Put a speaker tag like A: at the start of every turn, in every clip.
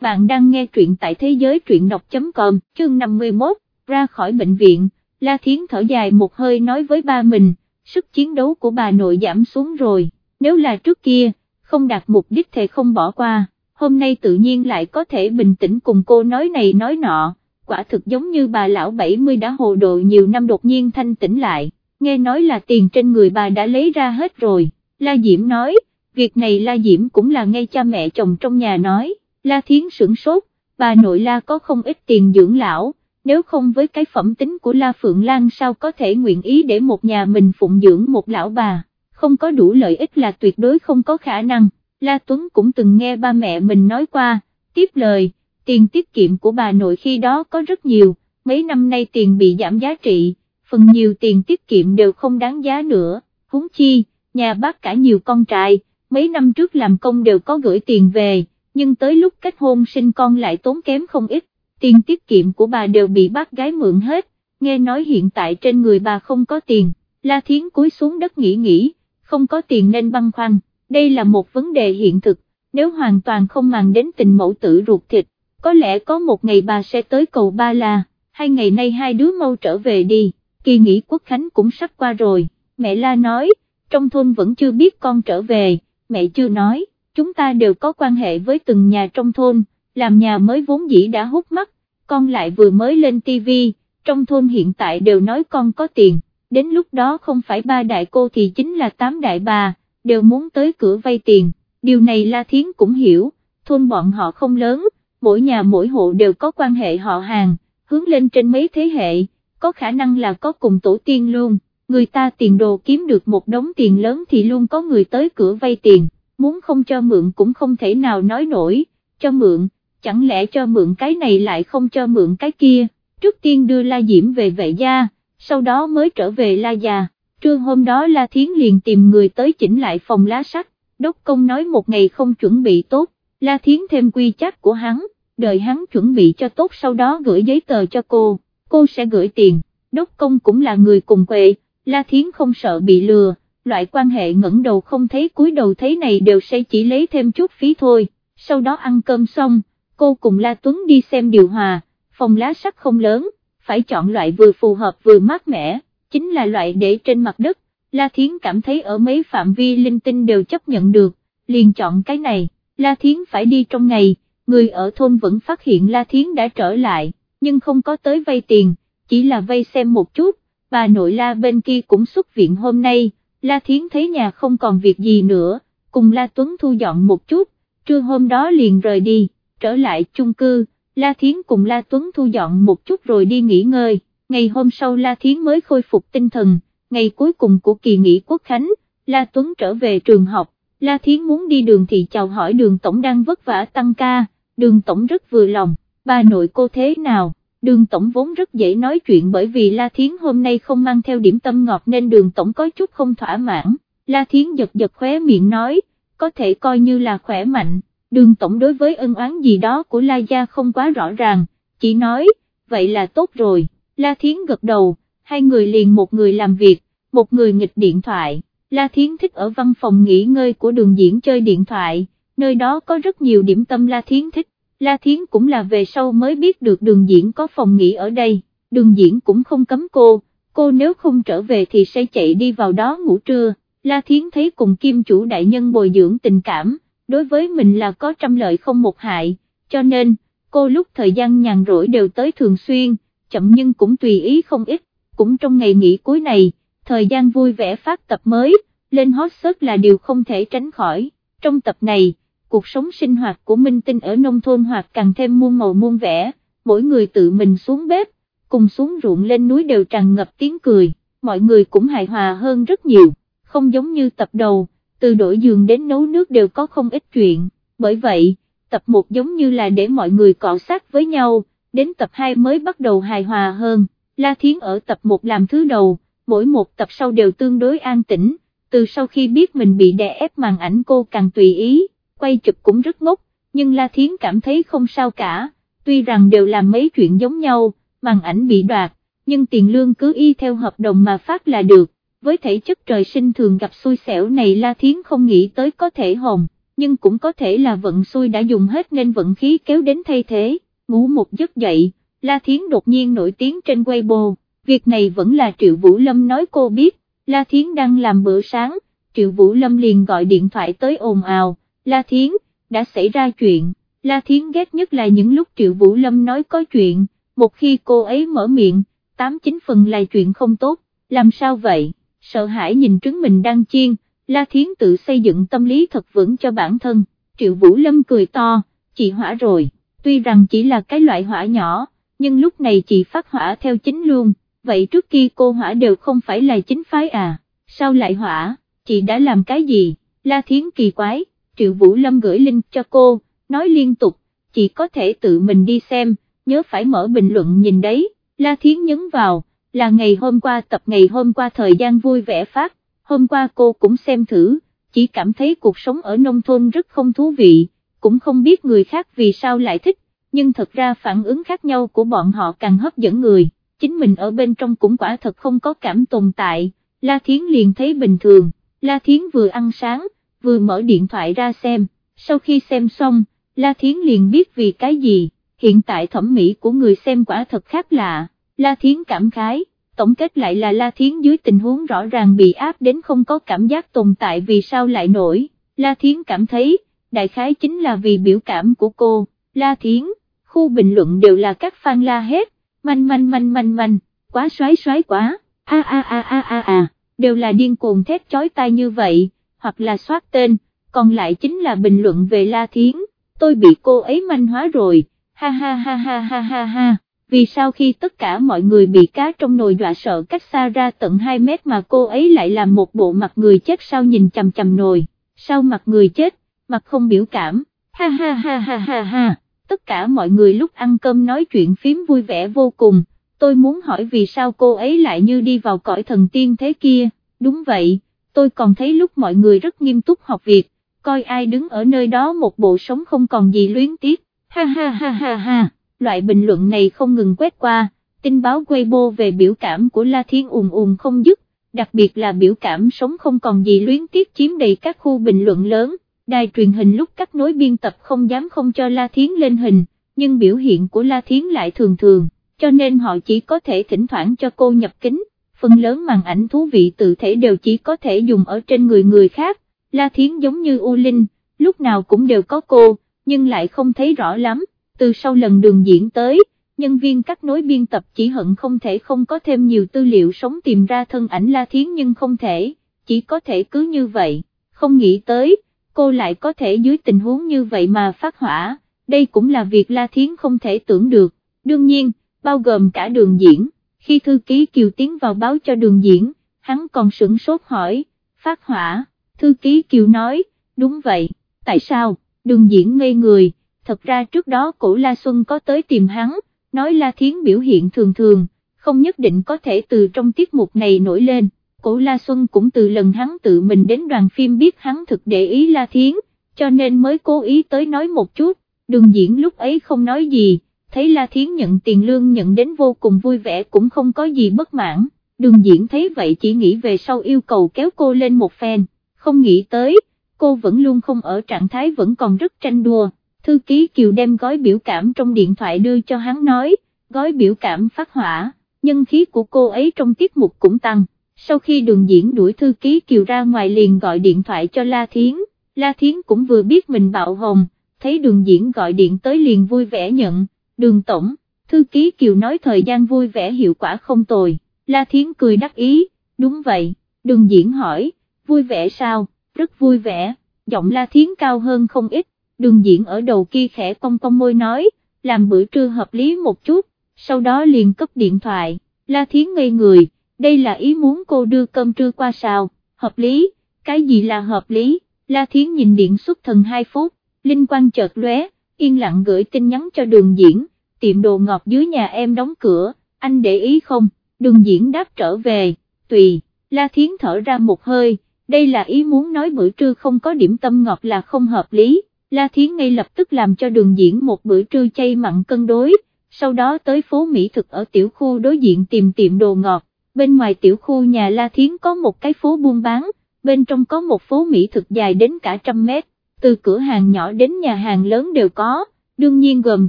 A: bạn đang nghe truyện tại thế giới truyện đọc.com, chương 51, ra khỏi bệnh viện, La Thiến thở dài một hơi nói với ba mình, sức chiến đấu của bà nội giảm xuống rồi, nếu là trước kia, không đạt mục đích thì không bỏ qua, hôm nay tự nhiên lại có thể bình tĩnh cùng cô nói này nói nọ, quả thực giống như bà lão 70 đã hồ đồ nhiều năm đột nhiên thanh tỉnh lại, nghe nói là tiền trên người bà đã lấy ra hết rồi, La Diễm nói, việc này La Diễm cũng là nghe cha mẹ chồng trong nhà nói. La Thiến sửng sốt, bà nội La có không ít tiền dưỡng lão, nếu không với cái phẩm tính của La Phượng Lan sao có thể nguyện ý để một nhà mình phụng dưỡng một lão bà, không có đủ lợi ích là tuyệt đối không có khả năng, La Tuấn cũng từng nghe ba mẹ mình nói qua, tiếp lời, tiền tiết kiệm của bà nội khi đó có rất nhiều, mấy năm nay tiền bị giảm giá trị, phần nhiều tiền tiết kiệm đều không đáng giá nữa, huống chi, nhà bác cả nhiều con trai, mấy năm trước làm công đều có gửi tiền về nhưng tới lúc kết hôn sinh con lại tốn kém không ít, tiền tiết kiệm của bà đều bị bác gái mượn hết, nghe nói hiện tại trên người bà không có tiền, La Thiến cúi xuống đất nghĩ nghĩ, không có tiền nên băn khoăn, đây là một vấn đề hiện thực, nếu hoàn toàn không màng đến tình mẫu tử ruột thịt, có lẽ có một ngày bà sẽ tới cầu Ba La, hai ngày nay hai đứa mau trở về đi, kỳ nghỉ quốc khánh cũng sắp qua rồi, mẹ La nói, trong thôn vẫn chưa biết con trở về, mẹ chưa nói chúng ta đều có quan hệ với từng nhà trong thôn, làm nhà mới vốn dĩ đã hút mắt, con lại vừa mới lên tivi, trong thôn hiện tại đều nói con có tiền, đến lúc đó không phải ba đại cô thì chính là tám đại bà, đều muốn tới cửa vay tiền, điều này La Thiến cũng hiểu, thôn bọn họ không lớn, mỗi nhà mỗi hộ đều có quan hệ họ hàng, hướng lên trên mấy thế hệ, có khả năng là có cùng tổ tiên luôn, người ta tiền đồ kiếm được một đống tiền lớn thì luôn có người tới cửa vay tiền muốn không cho mượn cũng không thể nào nói nổi, cho mượn, chẳng lẽ cho mượn cái này lại không cho mượn cái kia, trước tiên đưa La Diễm về vệ gia, sau đó mới trở về La Già, trưa hôm đó La Thiến liền tìm người tới chỉnh lại phòng lá sách, đốc công nói một ngày không chuẩn bị tốt, La Thiến thêm quy chắc của hắn, đợi hắn chuẩn bị cho tốt sau đó gửi giấy tờ cho cô, cô sẽ gửi tiền, đốc công cũng là người cùng quệ, La Thiến không sợ bị lừa loại quan hệ ngẩng đầu không thấy cúi đầu thấy này đều sẽ chỉ lấy thêm chút phí thôi, sau đó ăn cơm xong, cô cùng La Tuấn đi xem điều hòa, phòng lá sắt không lớn, phải chọn loại vừa phù hợp vừa mát mẻ, chính là loại để trên mặt đất, La Thiến cảm thấy ở mấy phạm vi linh tinh đều chấp nhận được, liền chọn cái này, La Thiến phải đi trong ngày, người ở thôn vẫn phát hiện La Thiến đã trở lại, nhưng không có tới vay tiền, chỉ là vay xem một chút, bà nội La bên kia cũng xuất viện hôm nay La Thiến thấy nhà không còn việc gì nữa, cùng La Tuấn thu dọn một chút, trưa hôm đó liền rời đi, trở lại chung cư, La Thiến cùng La Tuấn thu dọn một chút rồi đi nghỉ ngơi, ngày hôm sau La Thiến mới khôi phục tinh thần, ngày cuối cùng của kỳ nghỉ quốc khánh, La Tuấn trở về trường học, La Thiến muốn đi đường thì chào hỏi đường tổng đang vất vả tăng ca, đường tổng rất vừa lòng, bà nội cô thế nào? Đường tổng vốn rất dễ nói chuyện bởi vì La Thiến hôm nay không mang theo điểm tâm ngọt nên đường tổng có chút không thỏa mãn, La Thiến giật giật khóe miệng nói, có thể coi như là khỏe mạnh, đường tổng đối với ân oán gì đó của La Gia không quá rõ ràng, chỉ nói, vậy là tốt rồi, La Thiến gật đầu, hai người liền một người làm việc, một người nghịch điện thoại, La Thiến thích ở văn phòng nghỉ ngơi của đường diễn chơi điện thoại, nơi đó có rất nhiều điểm tâm La Thiến thích. La Thiến cũng là về sau mới biết được đường diễn có phòng nghỉ ở đây, đường diễn cũng không cấm cô, cô nếu không trở về thì sẽ chạy đi vào đó ngủ trưa, La Thiến thấy cùng kim chủ đại nhân bồi dưỡng tình cảm, đối với mình là có trăm lợi không một hại, cho nên, cô lúc thời gian nhàn rỗi đều tới thường xuyên, chậm nhưng cũng tùy ý không ít, cũng trong ngày nghỉ cuối này, thời gian vui vẻ phát tập mới, lên hot search là điều không thể tránh khỏi, trong tập này, cuộc sống sinh hoạt của minh tinh ở nông thôn hoặc càng thêm muôn màu muôn vẻ, mỗi người tự mình xuống bếp, cùng xuống ruộng lên núi đều tràn ngập tiếng cười, mọi người cũng hài hòa hơn rất nhiều, không giống như tập đầu, từ đổi giường đến nấu nước đều có không ít chuyện, bởi vậy, tập 1 giống như là để mọi người cọ sát với nhau, đến tập 2 mới bắt đầu hài hòa hơn, La Thiến ở tập 1 làm thứ đầu, mỗi một tập sau đều tương đối an tĩnh, từ sau khi biết mình bị đè ép màn ảnh cô càng tùy ý quay chụp cũng rất ngốc, nhưng La Thiến cảm thấy không sao cả, tuy rằng đều làm mấy chuyện giống nhau, màn ảnh bị đoạt, nhưng tiền lương cứ y theo hợp đồng mà phát là được, với thể chất trời sinh thường gặp xui xẻo này La Thiến không nghĩ tới có thể hồn, nhưng cũng có thể là vận xui đã dùng hết nên vận khí kéo đến thay thế, ngủ một giấc dậy, La Thiến đột nhiên nổi tiếng trên Weibo, việc này vẫn là Triệu Vũ Lâm nói cô biết, La Thiến đang làm bữa sáng, Triệu Vũ Lâm liền gọi điện thoại tới ồn ào, La Thiến, đã xảy ra chuyện, La Thiến ghét nhất là những lúc Triệu Vũ Lâm nói có chuyện, một khi cô ấy mở miệng, tám chín phần là chuyện không tốt, làm sao vậy, sợ hãi nhìn trứng mình đang chiên, La Thiến tự xây dựng tâm lý thật vững cho bản thân, Triệu Vũ Lâm cười to, chị hỏa rồi, tuy rằng chỉ là cái loại hỏa nhỏ, nhưng lúc này chị phát hỏa theo chính luôn, vậy trước kia cô hỏa đều không phải là chính phái à, sao lại hỏa, chị đã làm cái gì, La Thiến kỳ quái, Triệu Vũ Lâm gửi link cho cô, nói liên tục, chị có thể tự mình đi xem, nhớ phải mở bình luận nhìn đấy, La Thiến nhấn vào, là ngày hôm qua tập ngày hôm qua thời gian vui vẻ phát, hôm qua cô cũng xem thử, chỉ cảm thấy cuộc sống ở nông thôn rất không thú vị, cũng không biết người khác vì sao lại thích, nhưng thật ra phản ứng khác nhau của bọn họ càng hấp dẫn người, chính mình ở bên trong cũng quả thật không có cảm tồn tại, La Thiến liền thấy bình thường, La Thiến vừa ăn sáng, vừa mở điện thoại ra xem, sau khi xem xong, La Thiến liền biết vì cái gì, hiện tại thẩm mỹ của người xem quả thật khác lạ, La Thiến cảm khái, tổng kết lại là La Thiến dưới tình huống rõ ràng bị áp đến không có cảm giác tồn tại vì sao lại nổi, La Thiến cảm thấy, đại khái chính là vì biểu cảm của cô, La Thiến, khu bình luận đều là các fan la hết, manh manh manh manh manh, quá xoái xoái quá, a a a a a a, đều là điên cuồng thét chói tai như vậy, hoặc là soát tên, còn lại chính là bình luận về La Thiến, tôi bị cô ấy manh hóa rồi, ha ha ha ha ha ha ha, vì sao khi tất cả mọi người bị cá trong nồi dọa sợ cách xa ra tận 2 mét mà cô ấy lại làm một bộ mặt người chết sao nhìn chầm chầm nồi, sao mặt người chết, mặt không biểu cảm, ha ha ha ha ha ha, tất cả mọi người lúc ăn cơm nói chuyện phím vui vẻ vô cùng, tôi muốn hỏi vì sao cô ấy lại như đi vào cõi thần tiên thế kia, đúng vậy, tôi còn thấy lúc mọi người rất nghiêm túc học việc, coi ai đứng ở nơi đó một bộ sống không còn gì luyến tiếc, ha ha ha ha ha, loại bình luận này không ngừng quét qua, tin báo Weibo về biểu cảm của La Thiên ùm ùm không dứt, đặc biệt là biểu cảm sống không còn gì luyến tiếc chiếm đầy các khu bình luận lớn, đài truyền hình lúc cắt nối biên tập không dám không cho La Thiến lên hình, nhưng biểu hiện của La Thiến lại thường thường, cho nên họ chỉ có thể thỉnh thoảng cho cô nhập kính, phần lớn màn ảnh thú vị tự thể đều chỉ có thể dùng ở trên người người khác, La Thiến giống như U Linh, lúc nào cũng đều có cô, nhưng lại không thấy rõ lắm, từ sau lần đường diễn tới, nhân viên cắt nối biên tập chỉ hận không thể không có thêm nhiều tư liệu sống tìm ra thân ảnh La Thiến nhưng không thể, chỉ có thể cứ như vậy, không nghĩ tới, cô lại có thể dưới tình huống như vậy mà phát hỏa, đây cũng là việc La Thiến không thể tưởng được, đương nhiên, bao gồm cả đường diễn, khi thư ký Kiều Tiến vào báo cho đường diễn, hắn còn sửng sốt hỏi, phát hỏa? Thư ký Kiều nói, đúng vậy, tại sao, đường diễn ngây người, thật ra trước đó cổ La Xuân có tới tìm hắn, nói La Thiến biểu hiện thường thường, không nhất định có thể từ trong tiết mục này nổi lên, cổ La Xuân cũng từ lần hắn tự mình đến đoàn phim biết hắn thực để ý La Thiến, cho nên mới cố ý tới nói một chút, đường diễn lúc ấy không nói gì, thấy La Thiến nhận tiền lương nhận đến vô cùng vui vẻ cũng không có gì bất mãn, đường diễn thấy vậy chỉ nghĩ về sau yêu cầu kéo cô lên một phen. Không nghĩ tới, cô vẫn luôn không ở trạng thái vẫn còn rất tranh đua, thư ký Kiều đem gói biểu cảm trong điện thoại đưa cho hắn nói, gói biểu cảm phát hỏa, nhân khí của cô ấy trong tiết mục cũng tăng, sau khi đường diễn đuổi thư ký Kiều ra ngoài liền gọi điện thoại cho La Thiến, La Thiến cũng vừa biết mình bạo hồng, thấy đường diễn gọi điện tới liền vui vẻ nhận, đường tổng, thư ký Kiều nói thời gian vui vẻ hiệu quả không tồi, La Thiến cười đắc ý, đúng vậy, đường diễn hỏi, vui vẻ sao, rất vui vẻ, giọng La Thiến cao hơn không ít, đường diễn ở đầu kia khẽ cong cong môi nói, làm bữa trưa hợp lý một chút, sau đó liền cấp điện thoại, La Thiến ngây người, đây là ý muốn cô đưa cơm trưa qua sao, hợp lý, cái gì là hợp lý, La Thiến nhìn điện xuất thần 2 phút, linh quang chợt lóe, yên lặng gửi tin nhắn cho đường diễn, tiệm đồ ngọt dưới nhà em đóng cửa, anh để ý không, đường diễn đáp trở về, tùy, La Thiến thở ra một hơi, đây là ý muốn nói bữa trưa không có điểm tâm ngọt là không hợp lý, La Thiến ngay lập tức làm cho đường diễn một bữa trưa chay mặn cân đối, sau đó tới phố Mỹ thực ở tiểu khu đối diện tìm tiệm đồ ngọt, bên ngoài tiểu khu nhà La Thiến có một cái phố buôn bán, bên trong có một phố Mỹ thực dài đến cả trăm mét, từ cửa hàng nhỏ đến nhà hàng lớn đều có, đương nhiên gồm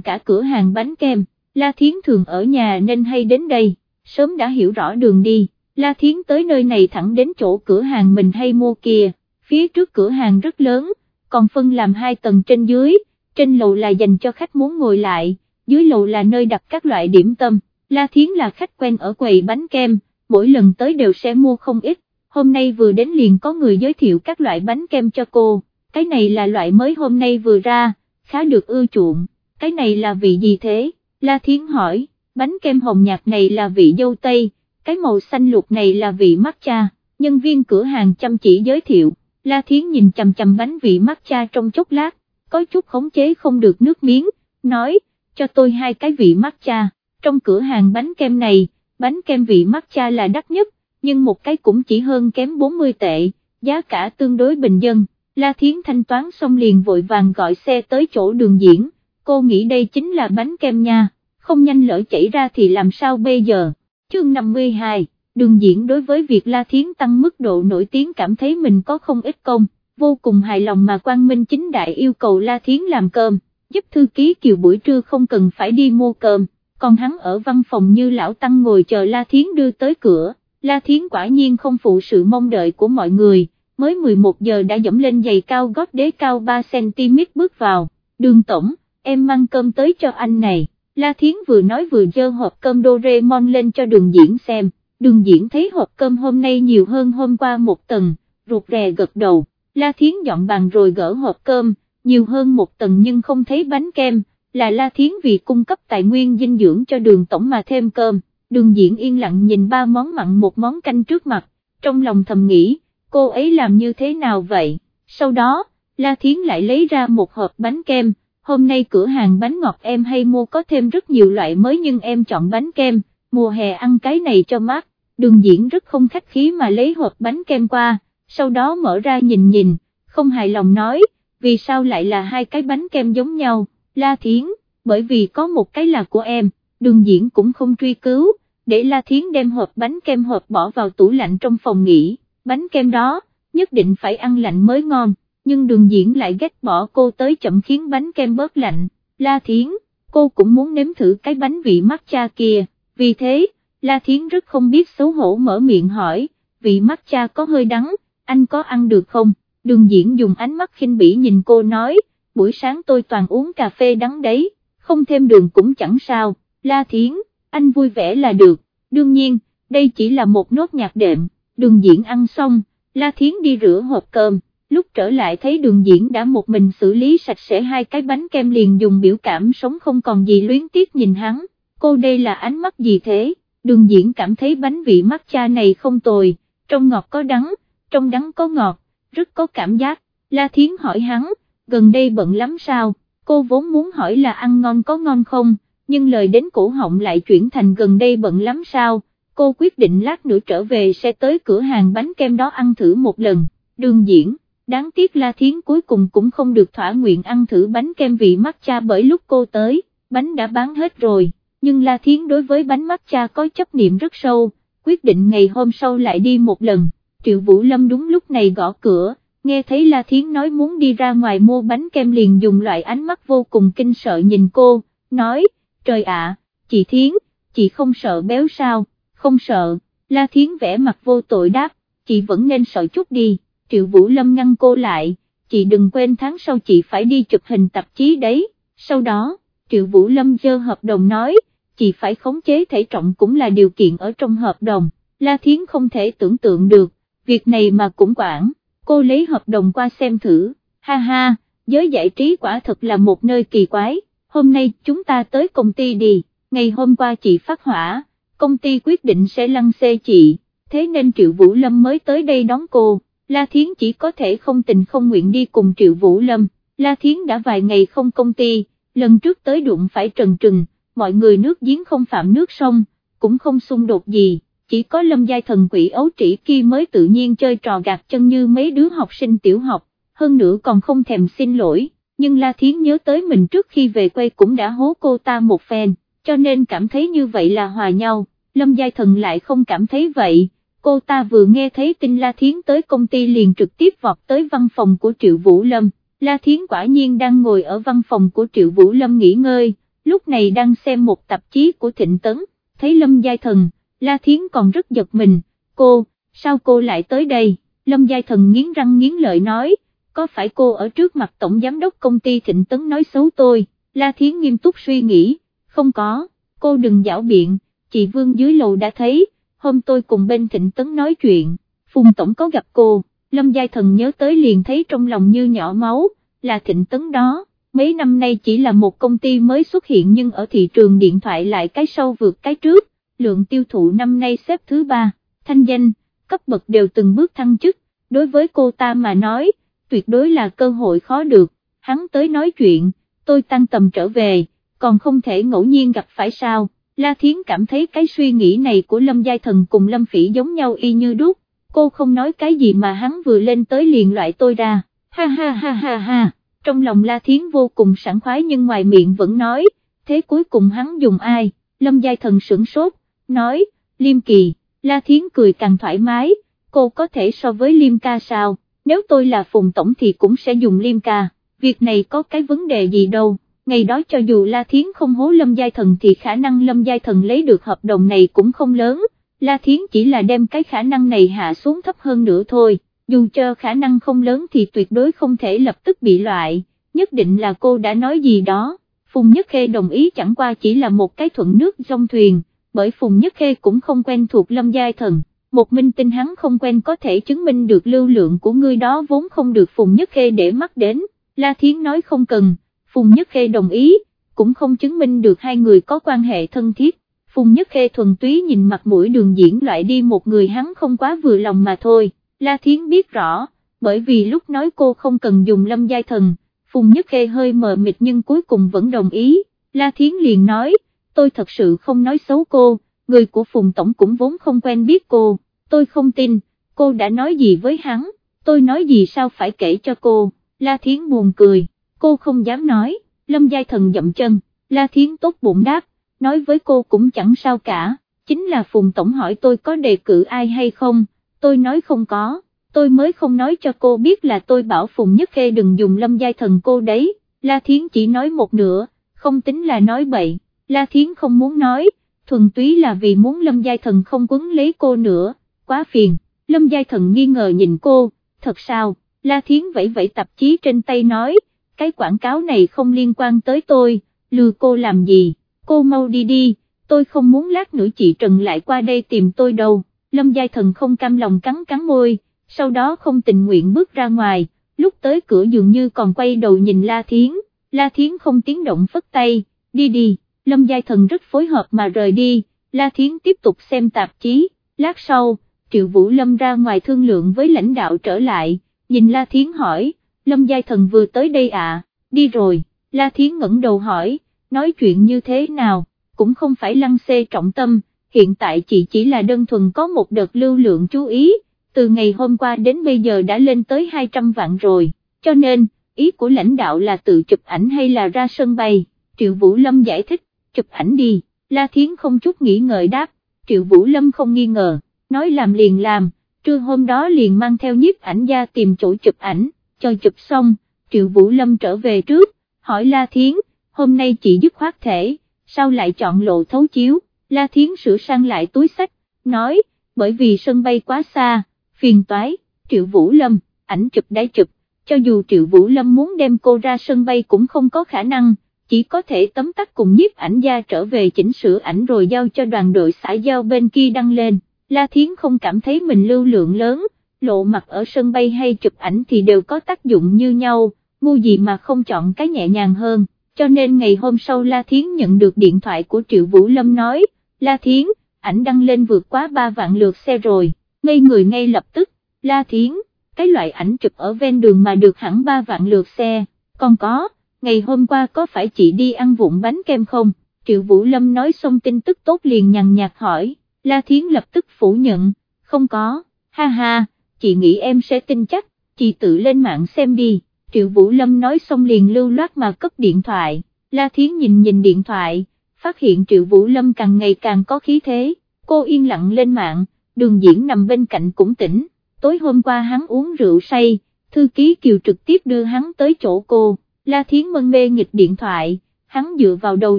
A: cả cửa hàng bánh kem, La Thiến thường ở nhà nên hay đến đây, sớm đã hiểu rõ đường đi, La Thiến tới nơi này thẳng đến chỗ cửa hàng mình hay mua kìa, phía trước cửa hàng rất lớn, còn phân làm hai tầng trên dưới, trên lầu là dành cho khách muốn ngồi lại, dưới lầu là nơi đặt các loại điểm tâm, La Thiến là khách quen ở quầy bánh kem, mỗi lần tới đều sẽ mua không ít, hôm nay vừa đến liền có người giới thiệu các loại bánh kem cho cô, cái này là loại mới hôm nay vừa ra, khá được ưa chuộng, cái này là vị gì thế, La Thiến hỏi, bánh kem hồng nhạt này là vị dâu tây, cái màu xanh lục này là vị matcha, nhân viên cửa hàng chăm chỉ giới thiệu, La Thiến nhìn chầm chầm bánh vị matcha trong chốc lát, có chút khống chế không được nước miếng, nói, cho tôi hai cái vị matcha, trong cửa hàng bánh kem này, bánh kem vị matcha là đắt nhất, nhưng một cái cũng chỉ hơn kém 40 tệ, giá cả tương đối bình dân, La Thiến thanh toán xong liền vội vàng gọi xe tới chỗ đường diễn, cô nghĩ đây chính là bánh kem nha, không nhanh lỡ chảy ra thì làm sao bây giờ, chương 52 đường diễn đối với việc La Thiến tăng mức độ nổi tiếng cảm thấy mình có không ít công, vô cùng hài lòng mà Quang Minh chính đại yêu cầu La Thiến làm cơm, giúp thư ký Kiều buổi trưa không cần phải đi mua cơm, còn hắn ở văn phòng như lão tăng ngồi chờ La Thiến đưa tới cửa, La Thiến quả nhiên không phụ sự mong đợi của mọi người, mới 11 giờ đã dẫm lên giày cao gót đế cao 3cm bước vào, đường tổng, em mang cơm tới cho anh này, La Thiến vừa nói vừa dơ hộp cơm Doraemon lên cho đường diễn xem. Đường diễn thấy hộp cơm hôm nay nhiều hơn hôm qua một tầng, ruột rè gật đầu, La Thiến dọn bàn rồi gỡ hộp cơm, nhiều hơn một tầng nhưng không thấy bánh kem, là La Thiến vì cung cấp tài nguyên dinh dưỡng cho đường tổng mà thêm cơm, đường diễn yên lặng nhìn ba món mặn một món canh trước mặt, trong lòng thầm nghĩ, cô ấy làm như thế nào vậy, sau đó, La Thiến lại lấy ra một hộp bánh kem, hôm nay cửa hàng bánh ngọt em hay mua có thêm rất nhiều loại mới nhưng em chọn bánh kem, mùa hè ăn cái này cho mát, đường diễn rất không khách khí mà lấy hộp bánh kem qua, sau đó mở ra nhìn nhìn, không hài lòng nói, vì sao lại là hai cái bánh kem giống nhau, La Thiến, bởi vì có một cái là của em, đường diễn cũng không truy cứu, để La Thiến đem hộp bánh kem hộp bỏ vào tủ lạnh trong phòng nghỉ, bánh kem đó, nhất định phải ăn lạnh mới ngon, nhưng đường diễn lại ghét bỏ cô tới chậm khiến bánh kem bớt lạnh, La Thiến, cô cũng muốn nếm thử cái bánh vị matcha kia vì thế, La Thiến rất không biết xấu hổ mở miệng hỏi, vị matcha có hơi đắng, anh có ăn được không? Đường diễn dùng ánh mắt khinh bỉ nhìn cô nói, buổi sáng tôi toàn uống cà phê đắng đấy, không thêm đường cũng chẳng sao, La Thiến, anh vui vẻ là được, đương nhiên, đây chỉ là một nốt nhạc đệm, đường diễn ăn xong, La Thiến đi rửa hộp cơm, lúc trở lại thấy đường diễn đã một mình xử lý sạch sẽ hai cái bánh kem liền dùng biểu cảm sống không còn gì luyến tiếc nhìn hắn. Cô đây là ánh mắt gì thế, đường diễn cảm thấy bánh vị matcha này không tồi, trong ngọt có đắng, trong đắng có ngọt, rất có cảm giác, La Thiến hỏi hắn, gần đây bận lắm sao, cô vốn muốn hỏi là ăn ngon có ngon không, nhưng lời đến cổ họng lại chuyển thành gần đây bận lắm sao, cô quyết định lát nữa trở về sẽ tới cửa hàng bánh kem đó ăn thử một lần, đường diễn. Đáng tiếc La Thiến cuối cùng cũng không được thỏa nguyện ăn thử bánh kem vị matcha bởi lúc cô tới, bánh đã bán hết rồi. Nhưng La Thiến đối với bánh matcha có chấp niệm rất sâu, quyết định ngày hôm sau lại đi một lần, Triệu Vũ Lâm đúng lúc này gõ cửa, nghe thấy La Thiến nói muốn đi ra ngoài mua bánh kem liền dùng loại ánh mắt vô cùng kinh sợ nhìn cô, nói, trời ạ, chị Thiến, chị không sợ béo sao, không sợ, La Thiến vẽ mặt vô tội đáp, chị vẫn nên sợ chút đi, Triệu Vũ Lâm ngăn cô lại, chị đừng quên tháng sau chị phải đi chụp hình tạp chí đấy, sau đó, Triệu Vũ Lâm dơ hợp đồng nói, chị phải khống chế thể trọng cũng là điều kiện ở trong hợp đồng, La Thiến không thể tưởng tượng được, việc này mà cũng quản, cô lấy hợp đồng qua xem thử, ha ha, giới giải trí quả thật là một nơi kỳ quái, hôm nay chúng ta tới công ty đi, ngày hôm qua chị phát hỏa, công ty quyết định sẽ lăng xê chị, thế nên Triệu Vũ Lâm mới tới đây đón cô, La Thiến chỉ có thể không tình không nguyện đi cùng Triệu Vũ Lâm, La Thiến đã vài ngày không công ty, lần trước tới đụng phải Trần Trừng, mọi người nước giếng không phạm nước sông, cũng không xung đột gì, chỉ có lâm giai thần quỷ ấu trĩ kia mới tự nhiên chơi trò gạt chân như mấy đứa học sinh tiểu học, hơn nữa còn không thèm xin lỗi, nhưng La Thiến nhớ tới mình trước khi về quê cũng đã hố cô ta một phen, cho nên cảm thấy như vậy là hòa nhau, lâm giai thần lại không cảm thấy vậy. Cô ta vừa nghe thấy tin La Thiến tới công ty liền trực tiếp vọt tới văn phòng của Triệu Vũ Lâm, La Thiến quả nhiên đang ngồi ở văn phòng của Triệu Vũ Lâm nghỉ ngơi, lúc này đang xem một tạp chí của Thịnh Tấn, thấy Lâm Giai Thần, La Thiến còn rất giật mình, cô, sao cô lại tới đây, Lâm Giai Thần nghiến răng nghiến lợi nói, có phải cô ở trước mặt Tổng Giám đốc công ty Thịnh Tấn nói xấu tôi, La Thiến nghiêm túc suy nghĩ, không có, cô đừng giảo biện, chị Vương dưới lầu đã thấy, hôm tôi cùng bên Thịnh Tấn nói chuyện, Phùng Tổng có gặp cô, Lâm Giai Thần nhớ tới liền thấy trong lòng như nhỏ máu, là Thịnh Tấn đó, mấy năm nay chỉ là một công ty mới xuất hiện nhưng ở thị trường điện thoại lại cái sau vượt cái trước, lượng tiêu thụ năm nay xếp thứ ba, thanh danh, cấp bậc đều từng bước thăng chức, đối với cô ta mà nói, tuyệt đối là cơ hội khó được, hắn tới nói chuyện, tôi tăng tầm trở về, còn không thể ngẫu nhiên gặp phải sao, La Thiến cảm thấy cái suy nghĩ này của Lâm Giai Thần cùng Lâm Phỉ giống nhau y như đúc, cô không nói cái gì mà hắn vừa lên tới liền loại tôi ra, ha ha ha ha ha, trong lòng La Thiến vô cùng sảng khoái nhưng ngoài miệng vẫn nói, thế cuối cùng hắn dùng ai, Lâm Giai Thần sửng sốt, nói, Liêm Kỳ, La Thiến cười càng thoải mái, cô có thể so với Liêm ca sao, nếu tôi là Phùng Tổng thì cũng sẽ dùng Liêm ca, việc này có cái vấn đề gì đâu, ngày đó cho dù La Thiến không hố Lâm Giai Thần thì khả năng Lâm Giai Thần lấy được hợp đồng này cũng không lớn, La Thiến chỉ là đem cái khả năng này hạ xuống thấp hơn nữa thôi, dù cho khả năng không lớn thì tuyệt đối không thể lập tức bị loại, nhất định là cô đã nói gì đó, Phùng Nhất Khê đồng ý chẳng qua chỉ là một cái thuận nước trong thuyền, bởi Phùng Nhất Khê cũng không quen thuộc Lâm Giai Thần, một minh tinh hắn không quen có thể chứng minh được lưu lượng của người đó vốn không được Phùng Nhất Khê để mắt đến, La Thiến nói không cần, Phùng Nhất Khê đồng ý, cũng không chứng minh được hai người có quan hệ thân thiết, Phùng Nhất Khê thuần túy nhìn mặt mũi đường diễn loại đi một người hắn không quá vừa lòng mà thôi, La Thiến biết rõ, bởi vì lúc nói cô không cần dùng lâm giai thần, Phùng Nhất Khê hơi mờ mịt nhưng cuối cùng vẫn đồng ý, La Thiến liền nói, tôi thật sự không nói xấu cô, người của Phùng Tổng cũng vốn không quen biết cô, tôi không tin, cô đã nói gì với hắn, tôi nói gì sao phải kể cho cô, La Thiến buồn cười, cô không dám nói, Lâm Giai Thần dậm chân, La Thiến tốt bụng đáp, nói với cô cũng chẳng sao cả, chính là Phùng Tổng hỏi tôi có đề cử ai hay không, tôi nói không có, tôi mới không nói cho cô biết là tôi bảo Phùng Nhất Khê đừng dùng Lâm Giai Thần cô đấy, La Thiến chỉ nói một nửa, không tính là nói bậy, La Thiến không muốn nói, thuần túy là vì muốn Lâm Giai Thần không quấn lấy cô nữa, quá phiền, Lâm Giai Thần nghi ngờ nhìn cô, thật sao, La Thiến vẫy vẫy tạp chí trên tay nói, cái quảng cáo này không liên quan tới tôi, lừa cô làm gì, cô mau đi đi, tôi không muốn lát nữa chị Trần lại qua đây tìm tôi đâu, Lâm Giai Thần không cam lòng cắn cắn môi, sau đó không tình nguyện bước ra ngoài, lúc tới cửa dường như còn quay đầu nhìn La Thiến, La Thiến không tiếng động phất tay, đi đi, Lâm Giai Thần rất phối hợp mà rời đi, La Thiến tiếp tục xem tạp chí, lát sau, Triệu Vũ Lâm ra ngoài thương lượng với lãnh đạo trở lại, nhìn La Thiến hỏi, Lâm Giai Thần vừa tới đây à, đi rồi, La Thiến ngẩng đầu hỏi, nói chuyện như thế nào, cũng không phải lăng xê trọng tâm, hiện tại chị chỉ là đơn thuần có một đợt lưu lượng chú ý, từ ngày hôm qua đến bây giờ đã lên tới 200 vạn rồi, cho nên, ý của lãnh đạo là tự chụp ảnh hay là ra sân bay, Triệu Vũ Lâm giải thích, chụp ảnh đi, La Thiến không chút nghĩ ngợi đáp, Triệu Vũ Lâm không nghi ngờ, nói làm liền làm, trưa hôm đó liền mang theo nhiếp ảnh gia tìm chỗ chụp ảnh, cho chụp xong, Triệu Vũ Lâm trở về trước, hỏi La Thiến, hôm nay chị dứt khoát thể, sao lại chọn lộ thấu chiếu, La Thiến sửa sang lại túi sách, nói, bởi vì sân bay quá xa, phiền toái, Triệu Vũ Lâm, ảnh chụp đã chụp, cho dù Triệu Vũ Lâm muốn đem cô ra sân bay cũng không có khả năng, chỉ có thể tấm tắt cùng nhiếp ảnh gia trở về chỉnh sửa ảnh rồi giao cho đoàn đội xã giao bên kia đăng lên, La Thiến không cảm thấy mình lưu lượng lớn, lộ mặt ở sân bay hay chụp ảnh thì đều có tác dụng như nhau, ngu gì mà không chọn cái nhẹ nhàng hơn, cho nên ngày hôm sau La Thiến nhận được điện thoại của Triệu Vũ Lâm nói, La Thiến, ảnh đăng lên vượt quá 3 vạn lượt xe rồi, ngây người ngay lập tức, La Thiến, cái loại ảnh chụp ở ven đường mà được hẳn 3 vạn lượt xe, còn có, ngày hôm qua có phải chị đi ăn vụn bánh kem không, Triệu Vũ Lâm nói xong tin tức tốt liền nhằn nhạt hỏi, La Thiến lập tức phủ nhận, không có, ha ha, chị nghĩ em sẽ tin chắc, chị tự lên mạng xem đi, Triệu Vũ Lâm nói xong liền lưu loát mà cấp điện thoại, La Thiến nhìn nhìn điện thoại, phát hiện Triệu Vũ Lâm càng ngày càng có khí thế, cô yên lặng lên mạng, đường diễn nằm bên cạnh cũng tỉnh, tối hôm qua hắn uống rượu say, thư ký Kiều trực tiếp đưa hắn tới chỗ cô, La Thiến mân mê nghịch điện thoại, hắn dựa vào đầu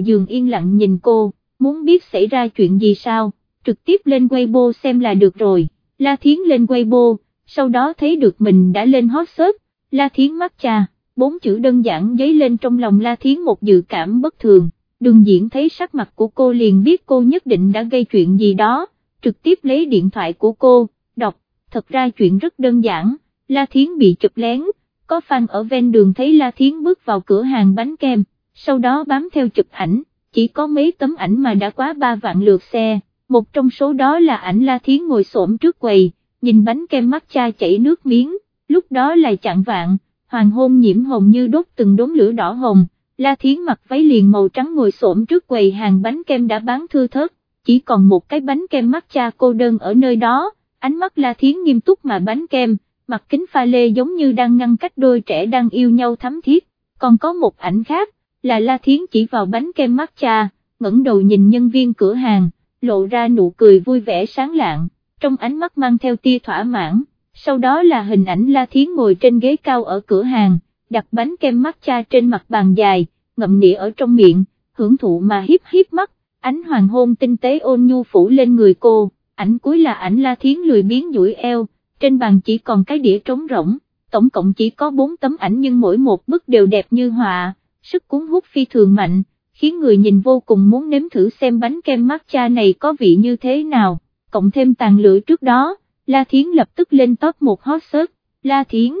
A: giường yên lặng nhìn cô, muốn biết xảy ra chuyện gì sao, trực tiếp lên Weibo xem là được rồi, La Thiến lên Weibo, sau đó thấy được mình đã lên hot search, La Thiến mắt cha, bốn chữ đơn giản dấy lên trong lòng La Thiến một dự cảm bất thường, đường diễn thấy sắc mặt của cô liền biết cô nhất định đã gây chuyện gì đó, trực tiếp lấy điện thoại của cô, đọc, thật ra chuyện rất đơn giản, La Thiến bị chụp lén, có fan ở ven đường thấy La Thiến bước vào cửa hàng bánh kem, sau đó bám theo chụp ảnh, chỉ có mấy tấm ảnh mà đã quá ba vạn lượt xe, một trong số đó là ảnh La Thiến ngồi xổm trước quầy, nhìn bánh kem mắt cha chảy nước miếng, lúc đó là chặn vạn, hoàng hôn nhiễm hồng như đốt từng đốm lửa đỏ hồng, La Thiến mặc váy liền màu trắng ngồi xổm trước quầy hàng bánh kem đã bán thưa thớt, chỉ còn một cái bánh kem mắt cha cô đơn ở nơi đó, ánh mắt La Thiến nghiêm túc mà bánh kem, mặt kính pha lê giống như đang ngăn cách đôi trẻ đang yêu nhau thắm thiết, còn có một ảnh khác, là La Thiến chỉ vào bánh kem mắt cha, ngẩng đầu nhìn nhân viên cửa hàng, lộ ra nụ cười vui vẻ sáng lạng, trong ánh mắt mang theo tia thỏa mãn, sau đó là hình ảnh La Thiến ngồi trên ghế cao ở cửa hàng, đặt bánh kem mắt cha trên mặt bàn dài, ngậm nĩa ở trong miệng, hưởng thụ mà hiếp hiếp mắt, ánh hoàng hôn tinh tế ôn nhu phủ lên người cô, ảnh cuối là ảnh La Thiến lười biến duỗi eo, trên bàn chỉ còn cái đĩa trống rỗng, tổng cộng chỉ có 4 tấm ảnh nhưng mỗi một bức đều đẹp như họa, sức cuốn hút phi thường mạnh, khiến người nhìn vô cùng muốn nếm thử xem bánh kem matcha này có vị như thế nào, cộng thêm tàn lửa trước đó, La Thiến lập tức lên top một hot search, La Thiến,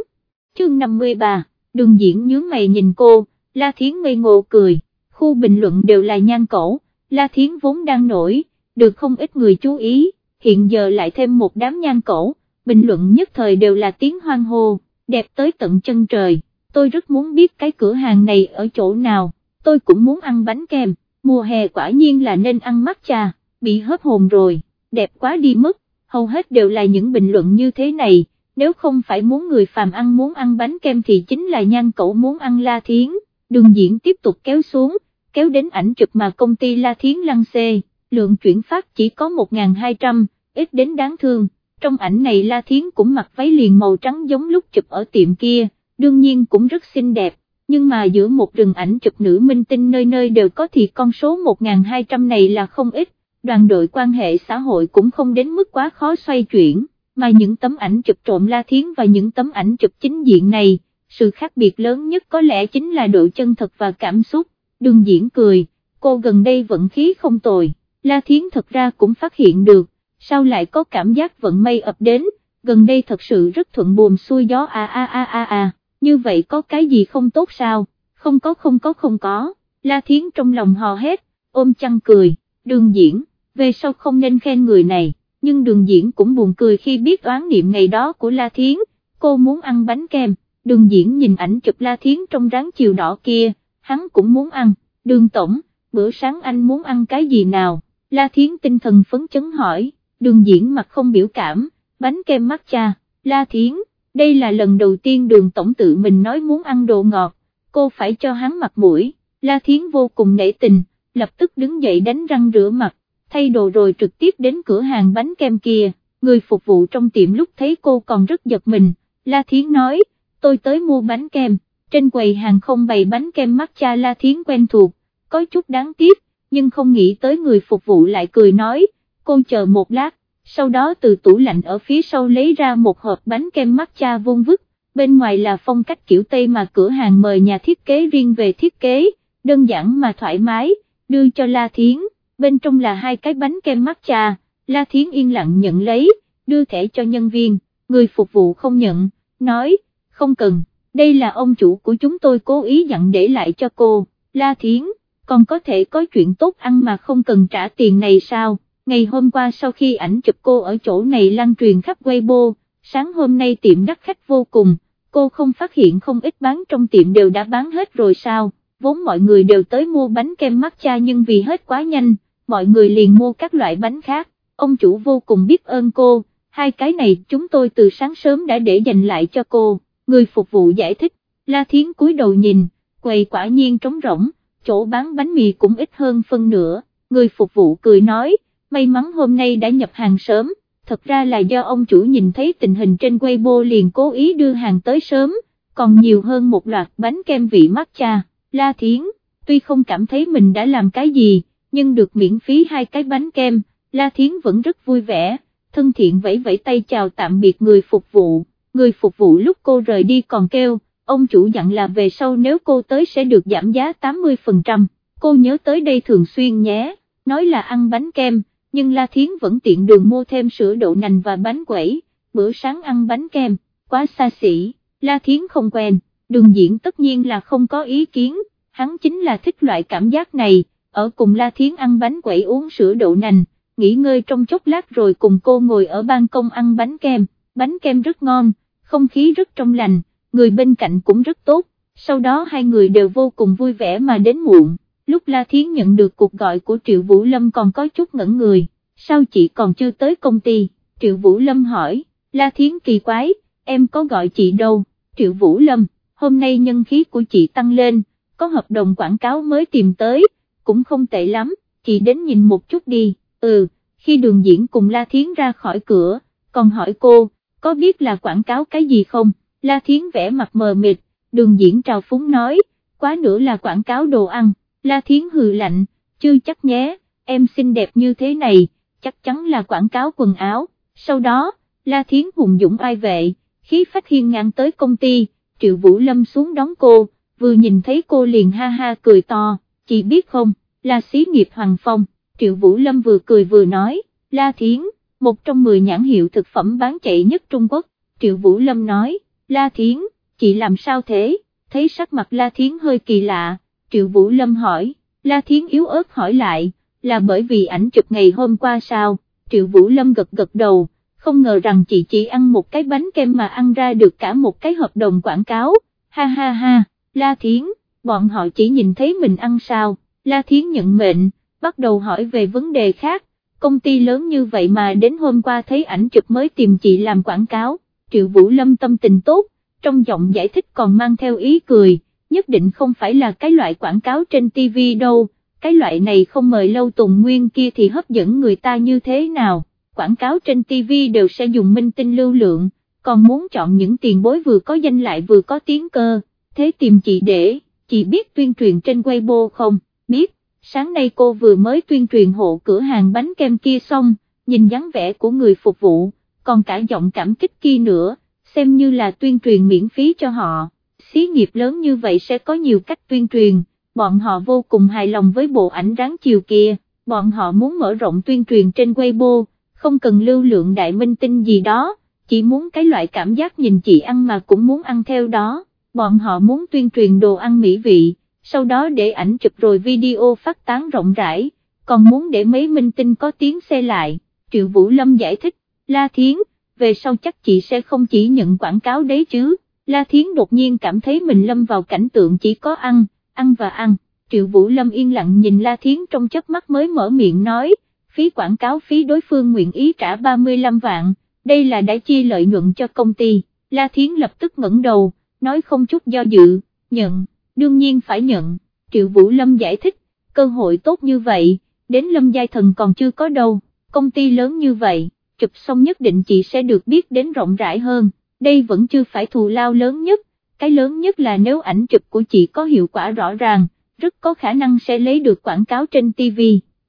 A: chương 53, đường diễn nhướng mày nhìn cô, La Thiến ngây ngô cười, khu bình luận đều là nhan cổ, La Thiến vốn đang nổi, được không ít người chú ý, hiện giờ lại thêm một đám nhan cổ, bình luận nhất thời đều là tiếng hoang hô, đẹp tới tận chân trời, tôi rất muốn biết cái cửa hàng này ở chỗ nào, tôi cũng muốn ăn bánh kem, mùa hè quả nhiên là nên ăn mắt trà, bị hớp hồn rồi, đẹp quá đi mất, hầu hết đều là những bình luận như thế này, nếu không phải muốn người phàm ăn muốn ăn bánh kem thì chính là nhan cậu muốn ăn la thiến, đường diễn tiếp tục kéo xuống, kéo đến ảnh chụp mà công ty la thiến lăng xê, lượng chuyển phát chỉ có 1.200, ít đến đáng thương trong ảnh này La Thiến cũng mặc váy liền màu trắng giống lúc chụp ở tiệm kia, đương nhiên cũng rất xinh đẹp, nhưng mà giữa một rừng ảnh chụp nữ minh tinh nơi nơi đều có thì con số 1.200 này là không ít, đoàn đội quan hệ xã hội cũng không đến mức quá khó xoay chuyển, mà những tấm ảnh chụp trộm La Thiến và những tấm ảnh chụp chính diện này, sự khác biệt lớn nhất có lẽ chính là độ chân thật và cảm xúc, đường diễn cười, cô gần đây vận khí không tồi, La Thiến thật ra cũng phát hiện được sao lại có cảm giác vận mây ập đến, gần đây thật sự rất thuận buồm xuôi gió a a a a a, như vậy có cái gì không tốt sao, không có không có không có, La Thiến trong lòng hò hét, ôm chăn cười, đường diễn, về sau không nên khen người này, nhưng đường diễn cũng buồn cười khi biết oán niệm ngày đó của La Thiến, cô muốn ăn bánh kem, đường diễn nhìn ảnh chụp La Thiến trong ráng chiều đỏ kia, hắn cũng muốn ăn, đường tổng, bữa sáng anh muốn ăn cái gì nào, La Thiến tinh thần phấn chấn hỏi. Đường diễn mặt không biểu cảm, bánh kem matcha, La Thiến, đây là lần đầu tiên đường tổng tự mình nói muốn ăn đồ ngọt, cô phải cho hắn mặt mũi, La Thiến vô cùng nể tình, lập tức đứng dậy đánh răng rửa mặt, thay đồ rồi trực tiếp đến cửa hàng bánh kem kia, người phục vụ trong tiệm lúc thấy cô còn rất giật mình, La Thiến nói, tôi tới mua bánh kem, trên quầy hàng không bày bánh kem matcha La Thiến quen thuộc, có chút đáng tiếc, nhưng không nghĩ tới người phục vụ lại cười nói, cô chờ một lát, sau đó từ tủ lạnh ở phía sau lấy ra một hộp bánh kem matcha vuông vức, bên ngoài là phong cách kiểu Tây mà cửa hàng mời nhà thiết kế riêng về thiết kế, đơn giản mà thoải mái, đưa cho La Thiến, bên trong là hai cái bánh kem matcha, La Thiến yên lặng nhận lấy, đưa thẻ cho nhân viên, người phục vụ không nhận, nói, không cần, đây là ông chủ của chúng tôi cố ý dặn để lại cho cô, La Thiến, còn có thể có chuyện tốt ăn mà không cần trả tiền này sao? ngày hôm qua sau khi ảnh chụp cô ở chỗ này lan truyền khắp Weibo, sáng hôm nay tiệm đắt khách vô cùng, cô không phát hiện không ít bán trong tiệm đều đã bán hết rồi sao, vốn mọi người đều tới mua bánh kem matcha nhưng vì hết quá nhanh, mọi người liền mua các loại bánh khác, ông chủ vô cùng biết ơn cô, hai cái này chúng tôi từ sáng sớm đã để dành lại cho cô, người phục vụ giải thích, La Thiến cúi đầu nhìn, quầy quả nhiên trống rỗng, chỗ bán bánh mì cũng ít hơn phân nửa, người phục vụ cười nói, may mắn hôm nay đã nhập hàng sớm, thật ra là do ông chủ nhìn thấy tình hình trên Weibo liền cố ý đưa hàng tới sớm, còn nhiều hơn một loạt bánh kem vị matcha, La Thiến, tuy không cảm thấy mình đã làm cái gì, nhưng được miễn phí hai cái bánh kem, La Thiến vẫn rất vui vẻ, thân thiện vẫy vẫy tay chào tạm biệt người phục vụ, người phục vụ lúc cô rời đi còn kêu, ông chủ dặn là về sau nếu cô tới sẽ được giảm giá 80%, cô nhớ tới đây thường xuyên nhé, nói là ăn bánh kem, nhưng La Thiến vẫn tiện đường mua thêm sữa đậu nành và bánh quẩy, bữa sáng ăn bánh kem, quá xa xỉ, La Thiến không quen, đường diễn tất nhiên là không có ý kiến, hắn chính là thích loại cảm giác này, ở cùng La Thiến ăn bánh quẩy uống sữa đậu nành, nghỉ ngơi trong chốc lát rồi cùng cô ngồi ở ban công ăn bánh kem, bánh kem rất ngon, không khí rất trong lành, người bên cạnh cũng rất tốt, sau đó hai người đều vô cùng vui vẻ mà đến muộn, lúc La Thiến nhận được cuộc gọi của Triệu Vũ Lâm còn có chút ngẩn người, sao chị còn chưa tới công ty, Triệu Vũ Lâm hỏi, La Thiến kỳ quái, em có gọi chị đâu, Triệu Vũ Lâm, hôm nay nhân khí của chị tăng lên, có hợp đồng quảng cáo mới tìm tới, cũng không tệ lắm, chị đến nhìn một chút đi, ừ, khi đường diễn cùng La Thiến ra khỏi cửa, còn hỏi cô, có biết là quảng cáo cái gì không, La Thiến vẽ mặt mờ mịt, đường diễn trào phúng nói, quá nữa là quảng cáo đồ ăn, La Thiến hừ lạnh, chưa chắc nhé, em xinh đẹp như thế này, chắc chắn là quảng cáo quần áo, sau đó, La Thiến hùng dũng ai vệ, khí phách hiên ngang tới công ty, Triệu Vũ Lâm xuống đón cô, vừa nhìn thấy cô liền ha ha cười to, chị biết không, là xí nghiệp Hoàng Phong, Triệu Vũ Lâm vừa cười vừa nói, La Thiến, một trong 10 nhãn hiệu thực phẩm bán chạy nhất Trung Quốc, Triệu Vũ Lâm nói, La Thiến, chị làm sao thế, thấy sắc mặt La Thiến hơi kỳ lạ, Triệu Vũ Lâm hỏi, La Thiến yếu ớt hỏi lại, là bởi vì ảnh chụp ngày hôm qua sao, Triệu Vũ Lâm gật gật đầu, không ngờ rằng chị chỉ ăn một cái bánh kem mà ăn ra được cả một cái hợp đồng quảng cáo, ha ha ha, La Thiến, bọn họ chỉ nhìn thấy mình ăn sao, La Thiến nhận mệnh, bắt đầu hỏi về vấn đề khác, công ty lớn như vậy mà đến hôm qua thấy ảnh chụp mới tìm chị làm quảng cáo, Triệu Vũ Lâm tâm tình tốt, trong giọng giải thích còn mang theo ý cười, nhất định không phải là cái loại quảng cáo trên TV đâu, cái loại này không mời lâu tùng nguyên kia thì hấp dẫn người ta như thế nào, quảng cáo trên TV đều sẽ dùng minh tinh lưu lượng, còn muốn chọn những tiền bối vừa có danh lại vừa có tiếng cơ, thế tìm chị để, chị biết tuyên truyền trên Weibo không, biết, sáng nay cô vừa mới tuyên truyền hộ cửa hàng bánh kem kia xong, nhìn dáng vẻ của người phục vụ, còn cả giọng cảm kích kia nữa, xem như là tuyên truyền miễn phí cho họ, xí nghiệp lớn như vậy sẽ có nhiều cách tuyên truyền, bọn họ vô cùng hài lòng với bộ ảnh ráng chiều kia, bọn họ muốn mở rộng tuyên truyền trên Weibo, không cần lưu lượng đại minh tinh gì đó, chỉ muốn cái loại cảm giác nhìn chị ăn mà cũng muốn ăn theo đó, bọn họ muốn tuyên truyền đồ ăn mỹ vị, sau đó để ảnh chụp rồi video phát tán rộng rãi, còn muốn để mấy minh tinh có tiếng xe lại, Triệu Vũ Lâm giải thích, La Thiến, về sau chắc chị sẽ không chỉ nhận quảng cáo đấy chứ, La Thiến đột nhiên cảm thấy mình lâm vào cảnh tượng chỉ có ăn, ăn và ăn, Triệu Vũ Lâm yên lặng nhìn La Thiến trong chớp mắt mới mở miệng nói, phí quảng cáo phí đối phương nguyện ý trả 35 vạn, đây là đã chi lợi nhuận cho công ty, La Thiến lập tức ngẩng đầu, nói không chút do dự, nhận, đương nhiên phải nhận, Triệu Vũ Lâm giải thích, cơ hội tốt như vậy, đến Lâm Giai Thần còn chưa có đâu, công ty lớn như vậy, chụp xong nhất định chị sẽ được biết đến rộng rãi hơn, đây vẫn chưa phải thù lao lớn nhất, cái lớn nhất là nếu ảnh chụp của chị có hiệu quả rõ ràng, rất có khả năng sẽ lấy được quảng cáo trên TV,